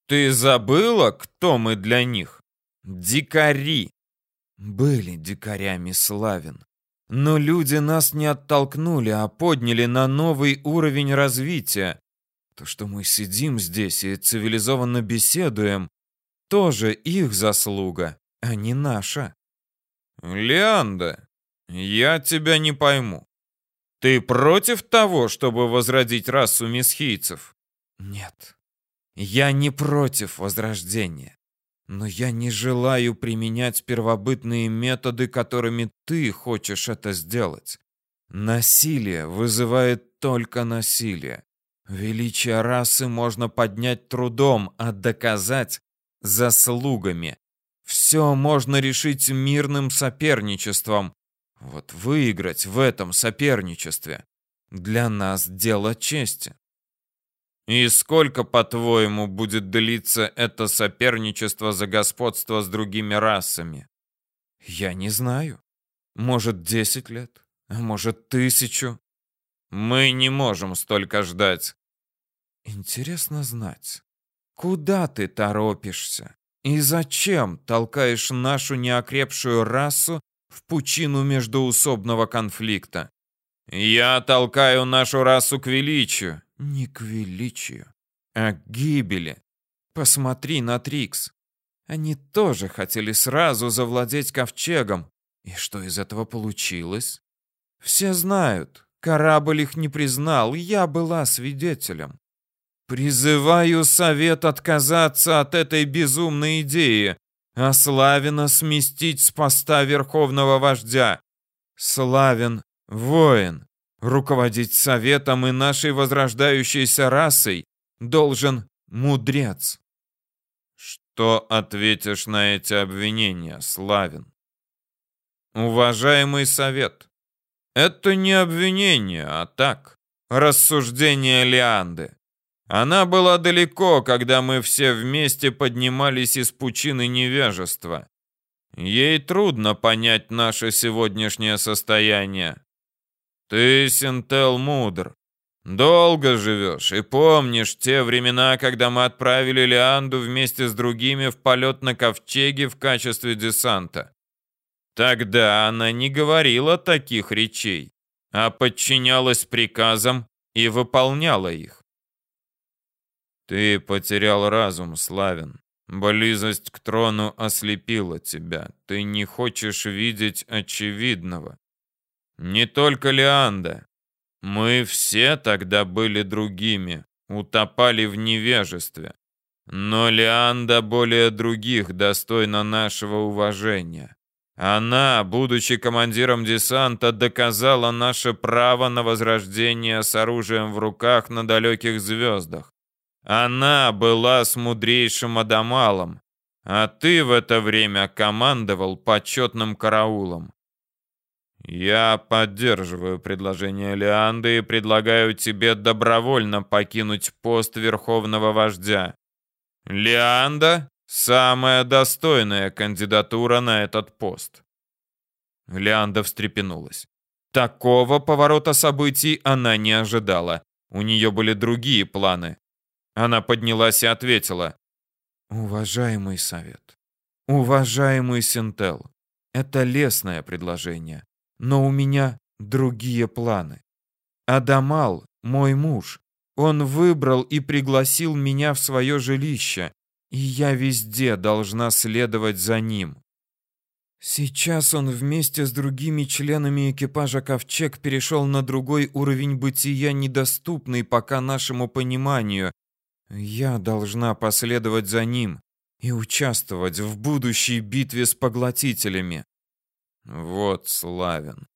Ты забыла, кто мы для них? Дикари. Были дикарями славен. Но люди нас не оттолкнули, а подняли на новый уровень развития. То, что мы сидим здесь и цивилизованно беседуем, тоже их заслуга, а не наша. Леанда, я тебя не пойму. Ты против того, чтобы возродить расу месхийцев? Нет. Я не против возрождения. Но я не желаю применять первобытные методы, которыми ты хочешь это сделать. Насилие вызывает только насилие. Величие расы можно поднять трудом, а доказать заслугами. Все можно решить мирным соперничеством, вот выиграть в этом соперничестве для нас дело чести. И сколько, по-твоему, будет длиться это соперничество за господство с другими расами? Я не знаю. Может, десять лет, а может, тысячу. Мы не можем столько ждать. Интересно знать, куда ты торопишься и зачем толкаешь нашу неокрепшую расу в пучину междоусобного конфликта. Я толкаю нашу расу к величию. Не к величию, а к гибели. Посмотри на Трикс. Они тоже хотели сразу завладеть ковчегом. И что из этого получилось? Все знают, корабль их не признал, я была свидетелем. Призываю совет отказаться от этой безумной идеи а Славина сместить с поста верховного вождя. Славин — воин. Руководить советом и нашей возрождающейся расой должен мудрец. Что ответишь на эти обвинения, Славин? Уважаемый совет, это не обвинение, а так, рассуждение Леанды. Она была далеко, когда мы все вместе поднимались из пучины невежества. Ей трудно понять наше сегодняшнее состояние. Ты, Синтел, мудр. Долго живешь и помнишь те времена, когда мы отправили Леанду вместе с другими в полет на ковчеге в качестве десанта. Тогда она не говорила таких речей, а подчинялась приказам и выполняла их. Ты потерял разум, Славин. Близость к трону ослепила тебя. Ты не хочешь видеть очевидного. Не только Леанда. Мы все тогда были другими, утопали в невежестве. Но Леанда более других достойна нашего уважения. Она, будучи командиром десанта, доказала наше право на возрождение с оружием в руках на далеких звездах. Она была с мудрейшим Адамалом, а ты в это время командовал почетным караулом. Я поддерживаю предложение Леанды и предлагаю тебе добровольно покинуть пост верховного вождя. Леанда — самая достойная кандидатура на этот пост. Леанда встрепенулась. Такого поворота событий она не ожидала. У нее были другие планы. Она поднялась и ответила. «Уважаемый совет, уважаемый Синтел, это лестное предложение, но у меня другие планы. Адамал, мой муж, он выбрал и пригласил меня в свое жилище, и я везде должна следовать за ним. Сейчас он вместе с другими членами экипажа Ковчег перешел на другой уровень бытия, недоступный пока нашему пониманию. Я должна последовать за ним и участвовать в будущей битве с поглотителями. Вот славен.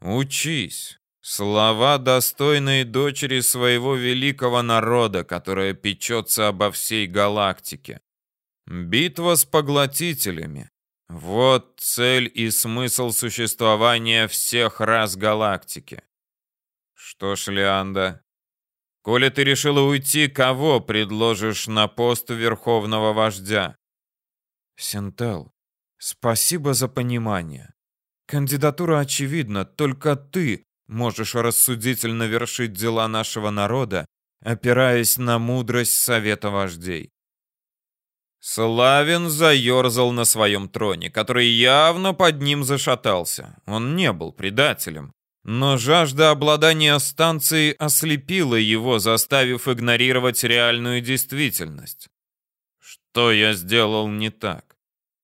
Учись. Слова достойной дочери своего великого народа, которая печется обо всей галактике. Битва с поглотителями. Вот цель и смысл существования всех рас галактики. Что ж, Лианда, коли ты решила уйти, кого предложишь на пост верховного вождя? Сентел, спасибо за понимание. Кандидатура очевидна, только ты можешь рассудительно вершить дела нашего народа, опираясь на мудрость совета вождей. Славин заерзал на своем троне, который явно под ним зашатался. Он не был предателем. Но жажда обладания станцией ослепила его, заставив игнорировать реальную действительность. Что я сделал не так?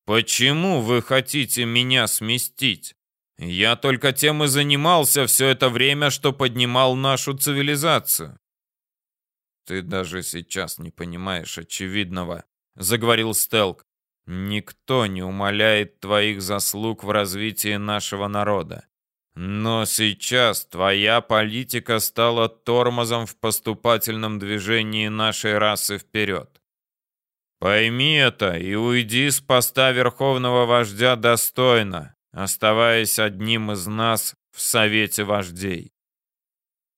Почему вы хотите меня сместить? Я только тем и занимался все это время, что поднимал нашу цивилизацию. Ты даже сейчас не понимаешь очевидного, заговорил Стелк. Никто не умаляет твоих заслуг в развитии нашего народа. Но сейчас твоя политика стала тормозом в поступательном движении нашей расы вперед. Пойми это и уйди с поста верховного вождя достойно, оставаясь одним из нас в совете вождей.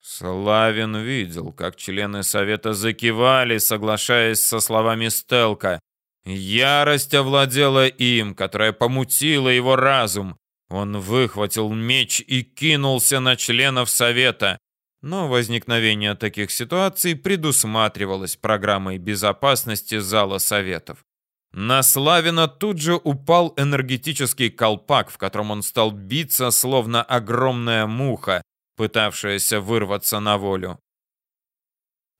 Славин видел, как члены совета закивали, соглашаясь со словами Стелка. Ярость овладела им, которая помутила его разум. Он выхватил меч и кинулся на членов совета. Но возникновение таких ситуаций предусматривалось программой безопасности зала советов. На Славина тут же упал энергетический колпак, в котором он стал биться, словно огромная муха, пытавшаяся вырваться на волю.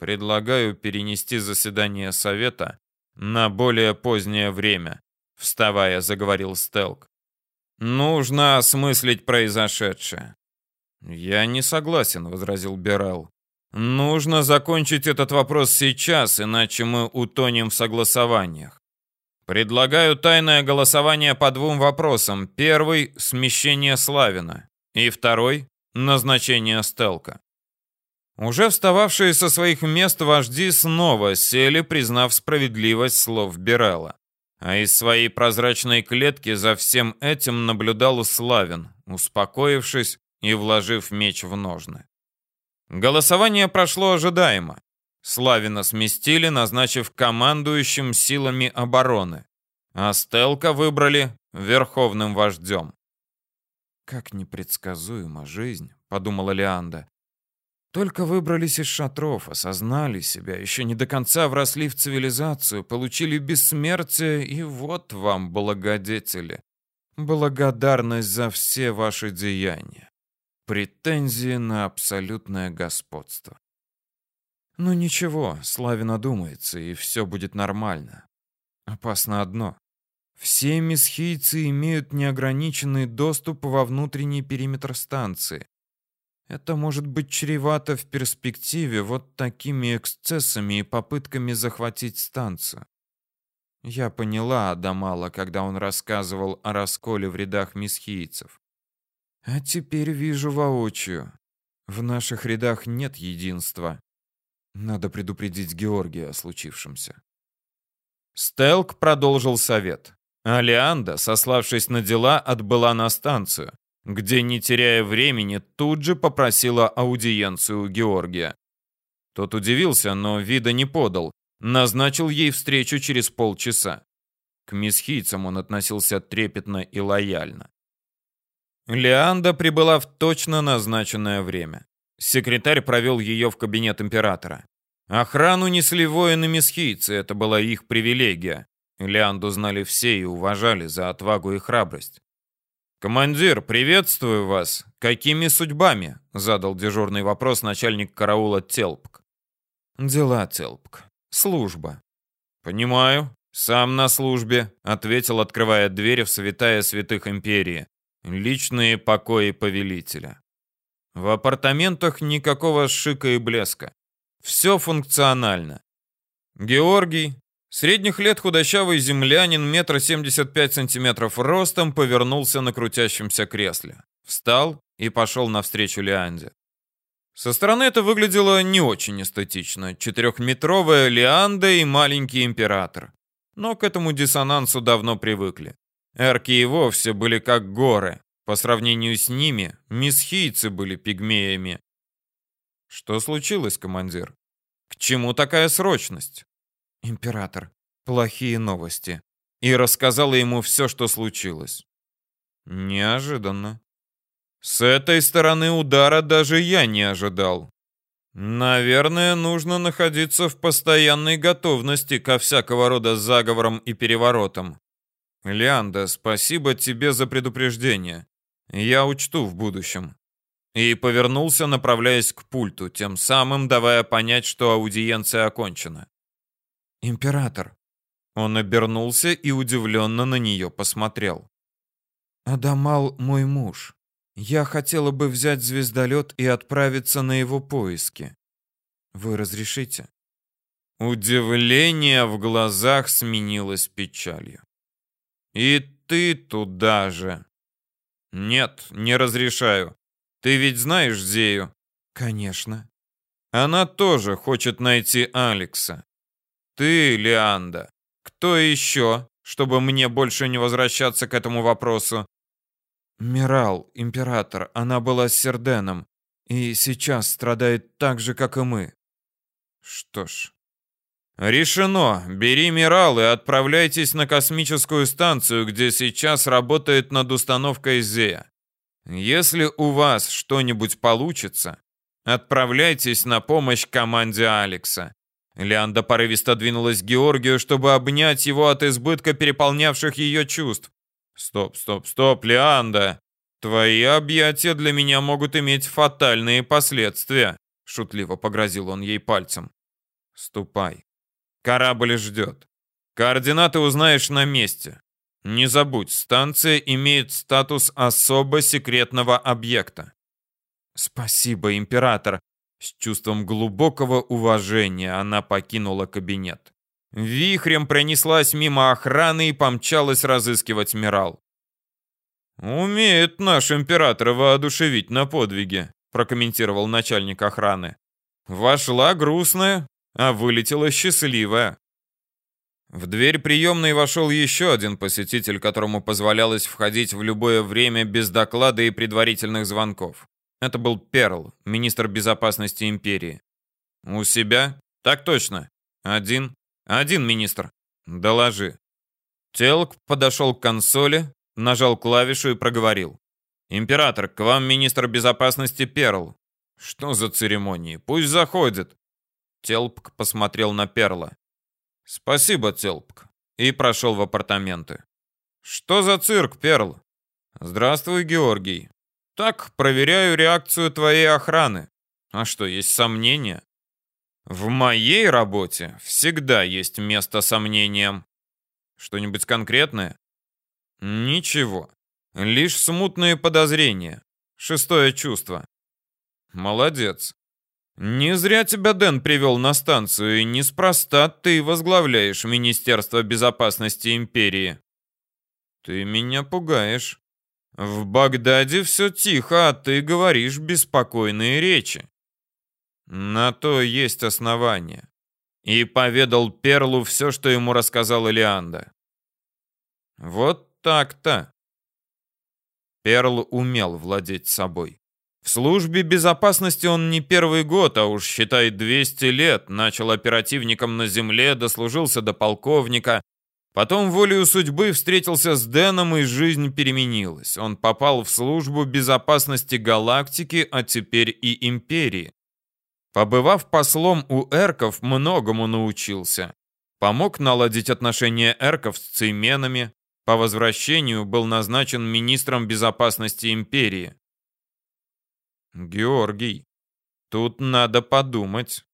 Предлагаю перенести заседание совета на более позднее время, вставая, заговорил Стелк. Нужно осмыслить произошедшее. Я не согласен, возразил Берал. Нужно закончить этот вопрос сейчас, иначе мы утонем в согласованиях. Предлагаю тайное голосование по двум вопросам. Первый смещение Славина и второй назначение Стелка. Уже встававшие со своих мест вожди снова сели, признав справедливость слов Бирелла. А из своей прозрачной клетки за всем этим наблюдал Славин, успокоившись и вложив меч в ножны. Голосование прошло ожидаемо. Славина сместили, назначив командующим силами обороны, а Стелка выбрали верховным вождем. Как непредсказуема жизнь, подумала Лианда. Только выбрались из шатров, осознали себя, еще не до конца вросли в цивилизацию, получили бессмертие, и вот вам, благодетели, благодарность за все ваши деяния, претензии на абсолютное господство. Ну ничего, Славина думается, и все будет нормально. Опасно одно. Все месхийцы имеют неограниченный доступ во внутренний периметр станции. Это может быть чревато в перспективе вот такими эксцессами и попытками захватить станцию. Я поняла Адамала, когда он рассказывал о расколе в рядах месхийцев. А теперь вижу воочию. В наших рядах нет единства. Надо предупредить Георгия о случившемся. Стелк продолжил совет. Алианда, сославшись на дела, отбыла на станцию, где, не теряя времени, тут же попросила аудиенцию у Георгия. Тот удивился, но вида не подал, назначил ей встречу через полчаса. К месхийцам он относился трепетно и лояльно. Леанда прибыла в точно назначенное время. Секретарь провел ее в кабинет императора. Охрану несли воины месхийцы, это была их привилегия. Леанду знали все и уважали за отвагу и храбрость. «Командир, приветствую вас! Какими судьбами?» — задал дежурный вопрос начальник караула Телпк. «Дела, Телпк. Служба». «Понимаю. Сам на службе», — ответил, открывая дверь в святая святых империи. Личные покои повелителя. В апартаментах никакого шика и блеска. Все функционально. Георгий, средних лет худощавый землянин, метр семьдесят пять сантиметров ростом, повернулся на крутящемся кресле. Встал и пошел навстречу Лианде. Со стороны это выглядело не очень эстетично. Четырехметровая Лианда и маленький император. Но к этому диссонансу давно привыкли. Эрки и вовсе были как горы. По сравнению с ними, мисхийцы были пигмеями. Что случилось, командир? К чему такая срочность? Император, плохие новости. И рассказала ему все, что случилось. Неожиданно. С этой стороны удара даже я не ожидал. Наверное, нужно находиться в постоянной готовности ко всякого рода заговорам и переворотам. Лианда, спасибо тебе за предупреждение. Я учту в будущем. И повернулся, направляясь к пульту, тем самым давая понять, что аудиенция окончена. Император. Он обернулся и удивленно на нее посмотрел. Адамал мой муж. Я хотела бы взять звездолет и отправиться на его поиски. Вы разрешите? Удивление в глазах сменилось печалью. И ты туда же. Нет, не разрешаю. Ты ведь знаешь Зею? Конечно. Она тоже хочет найти Алекса. Ты, Леанда. Кто еще, чтобы мне больше не возвращаться к этому вопросу? Мирал, император, она была с Серденом и сейчас страдает так же, как и мы. Что ж, «Решено. Бери Мирал и отправляйтесь на космическую станцию, где сейчас работает над установкой Зея. Если у вас что-нибудь получится, отправляйтесь на помощь команде Алекса». Леанда порывисто двинулась к Георгию, чтобы обнять его от избытка переполнявших ее чувств. «Стоп, стоп, стоп, Леанда! Твои объятия для меня могут иметь фатальные последствия», шутливо погрозил он ей пальцем. «Ступай. Корабль ждет. Координаты узнаешь на месте. Не забудь, станция имеет статус особо секретного объекта. Спасибо, император. С чувством глубокого уважения она покинула кабинет. Вихрем пронеслась мимо охраны и помчалась разыскивать Мирал. «Умеет наш император воодушевить на подвиге», прокомментировал начальник охраны. «Вошла грустная, а вылетела счастливая. В дверь приемной вошел еще один посетитель, которому позволялось входить в любое время без доклада и предварительных звонков. Это был Перл, министр безопасности империи. «У себя?» «Так точно. Один. Один министр. Доложи». Телк подошел к консоли, нажал клавишу и проговорил. «Император, к вам министр безопасности Перл». «Что за церемонии? Пусть заходит». Телпк посмотрел на Перла. «Спасибо, Телпк», и прошел в апартаменты. «Что за цирк, Перл?» «Здравствуй, Георгий. Так, проверяю реакцию твоей охраны. А что, есть сомнения?» «В моей работе всегда есть место сомнениям. Что-нибудь конкретное?» «Ничего. Лишь смутные подозрения. Шестое чувство». «Молодец. Не зря тебя Дэн привел на станцию, и неспроста ты возглавляешь Министерство безопасности империи. Ты меня пугаешь. В Багдаде все тихо, а ты говоришь беспокойные речи. На то есть основания. И поведал Перлу все, что ему рассказала Лианда. Вот так-то. Перл умел владеть собой. В службе безопасности он не первый год, а уж считай 200 лет. Начал оперативником на земле, дослужился до полковника. Потом волею судьбы встретился с Дэном, и жизнь переменилась. Он попал в службу безопасности галактики, а теперь и империи. Побывав послом у эрков, многому научился. Помог наладить отношения эрков с цейменами. По возвращению был назначен министром безопасности империи. Георгий, тут надо подумать.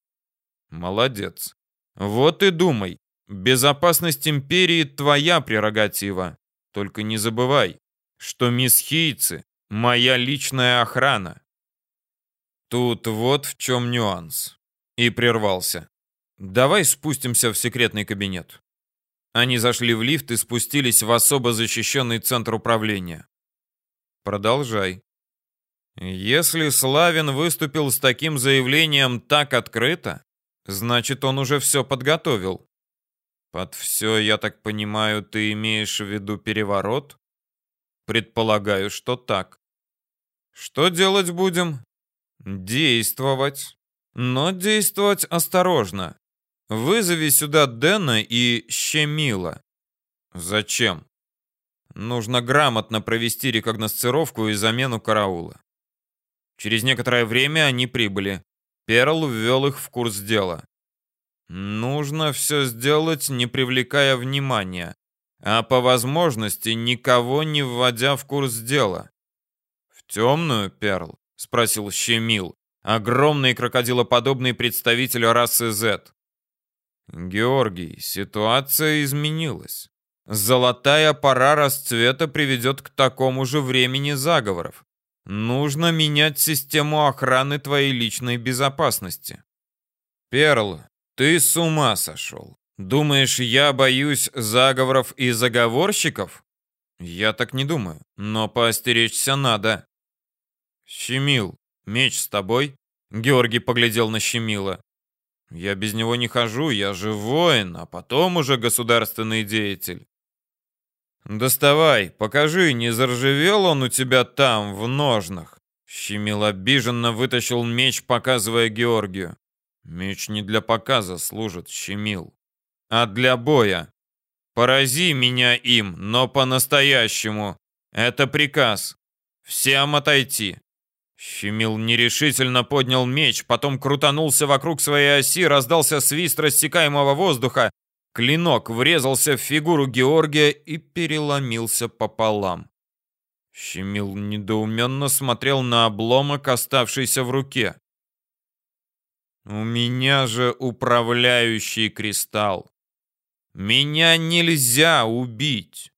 Молодец. Вот и думай. Безопасность империи твоя прерогатива. Только не забывай, что мисхийцы — моя личная охрана. Тут вот в чем нюанс. И прервался. Давай спустимся в секретный кабинет. Они зашли в лифт и спустились в особо защищенный центр управления. Продолжай. Если Славин выступил с таким заявлением так открыто, значит, он уже все подготовил. Под все, я так понимаю, ты имеешь в виду переворот? Предполагаю, что так. Что делать будем? Действовать. Но действовать осторожно. Вызови сюда Дэна и Щемила. Зачем? Нужно грамотно провести рекогносцировку и замену караула. Через некоторое время они прибыли. Перл ввел их в курс дела. Нужно все сделать, не привлекая внимания, а по возможности никого не вводя в курс дела. «В темную, Перл?» — спросил Щемил, огромный крокодилоподобный представитель расы Z. «Георгий, ситуация изменилась. Золотая пора расцвета приведет к такому же времени заговоров. Нужно менять систему охраны твоей личной безопасности. Перл, ты с ума сошел. Думаешь, я боюсь заговоров и заговорщиков? Я так не думаю, но поостеречься надо. Щемил, меч с тобой? Георгий поглядел на Щемила. Я без него не хожу, я же воин, а потом уже государственный деятель. «Доставай, покажи, не заржавел он у тебя там, в ножнах?» Щемил обиженно вытащил меч, показывая Георгию. «Меч не для показа служит, Щемил, а для боя. Порази меня им, но по-настоящему. Это приказ. Всем отойти». Щемил нерешительно поднял меч, потом крутанулся вокруг своей оси, раздался свист рассекаемого воздуха, Клинок врезался в фигуру Георгия и переломился пополам. Щемил недоуменно смотрел на обломок, оставшийся в руке. «У меня же управляющий кристалл. Меня нельзя убить.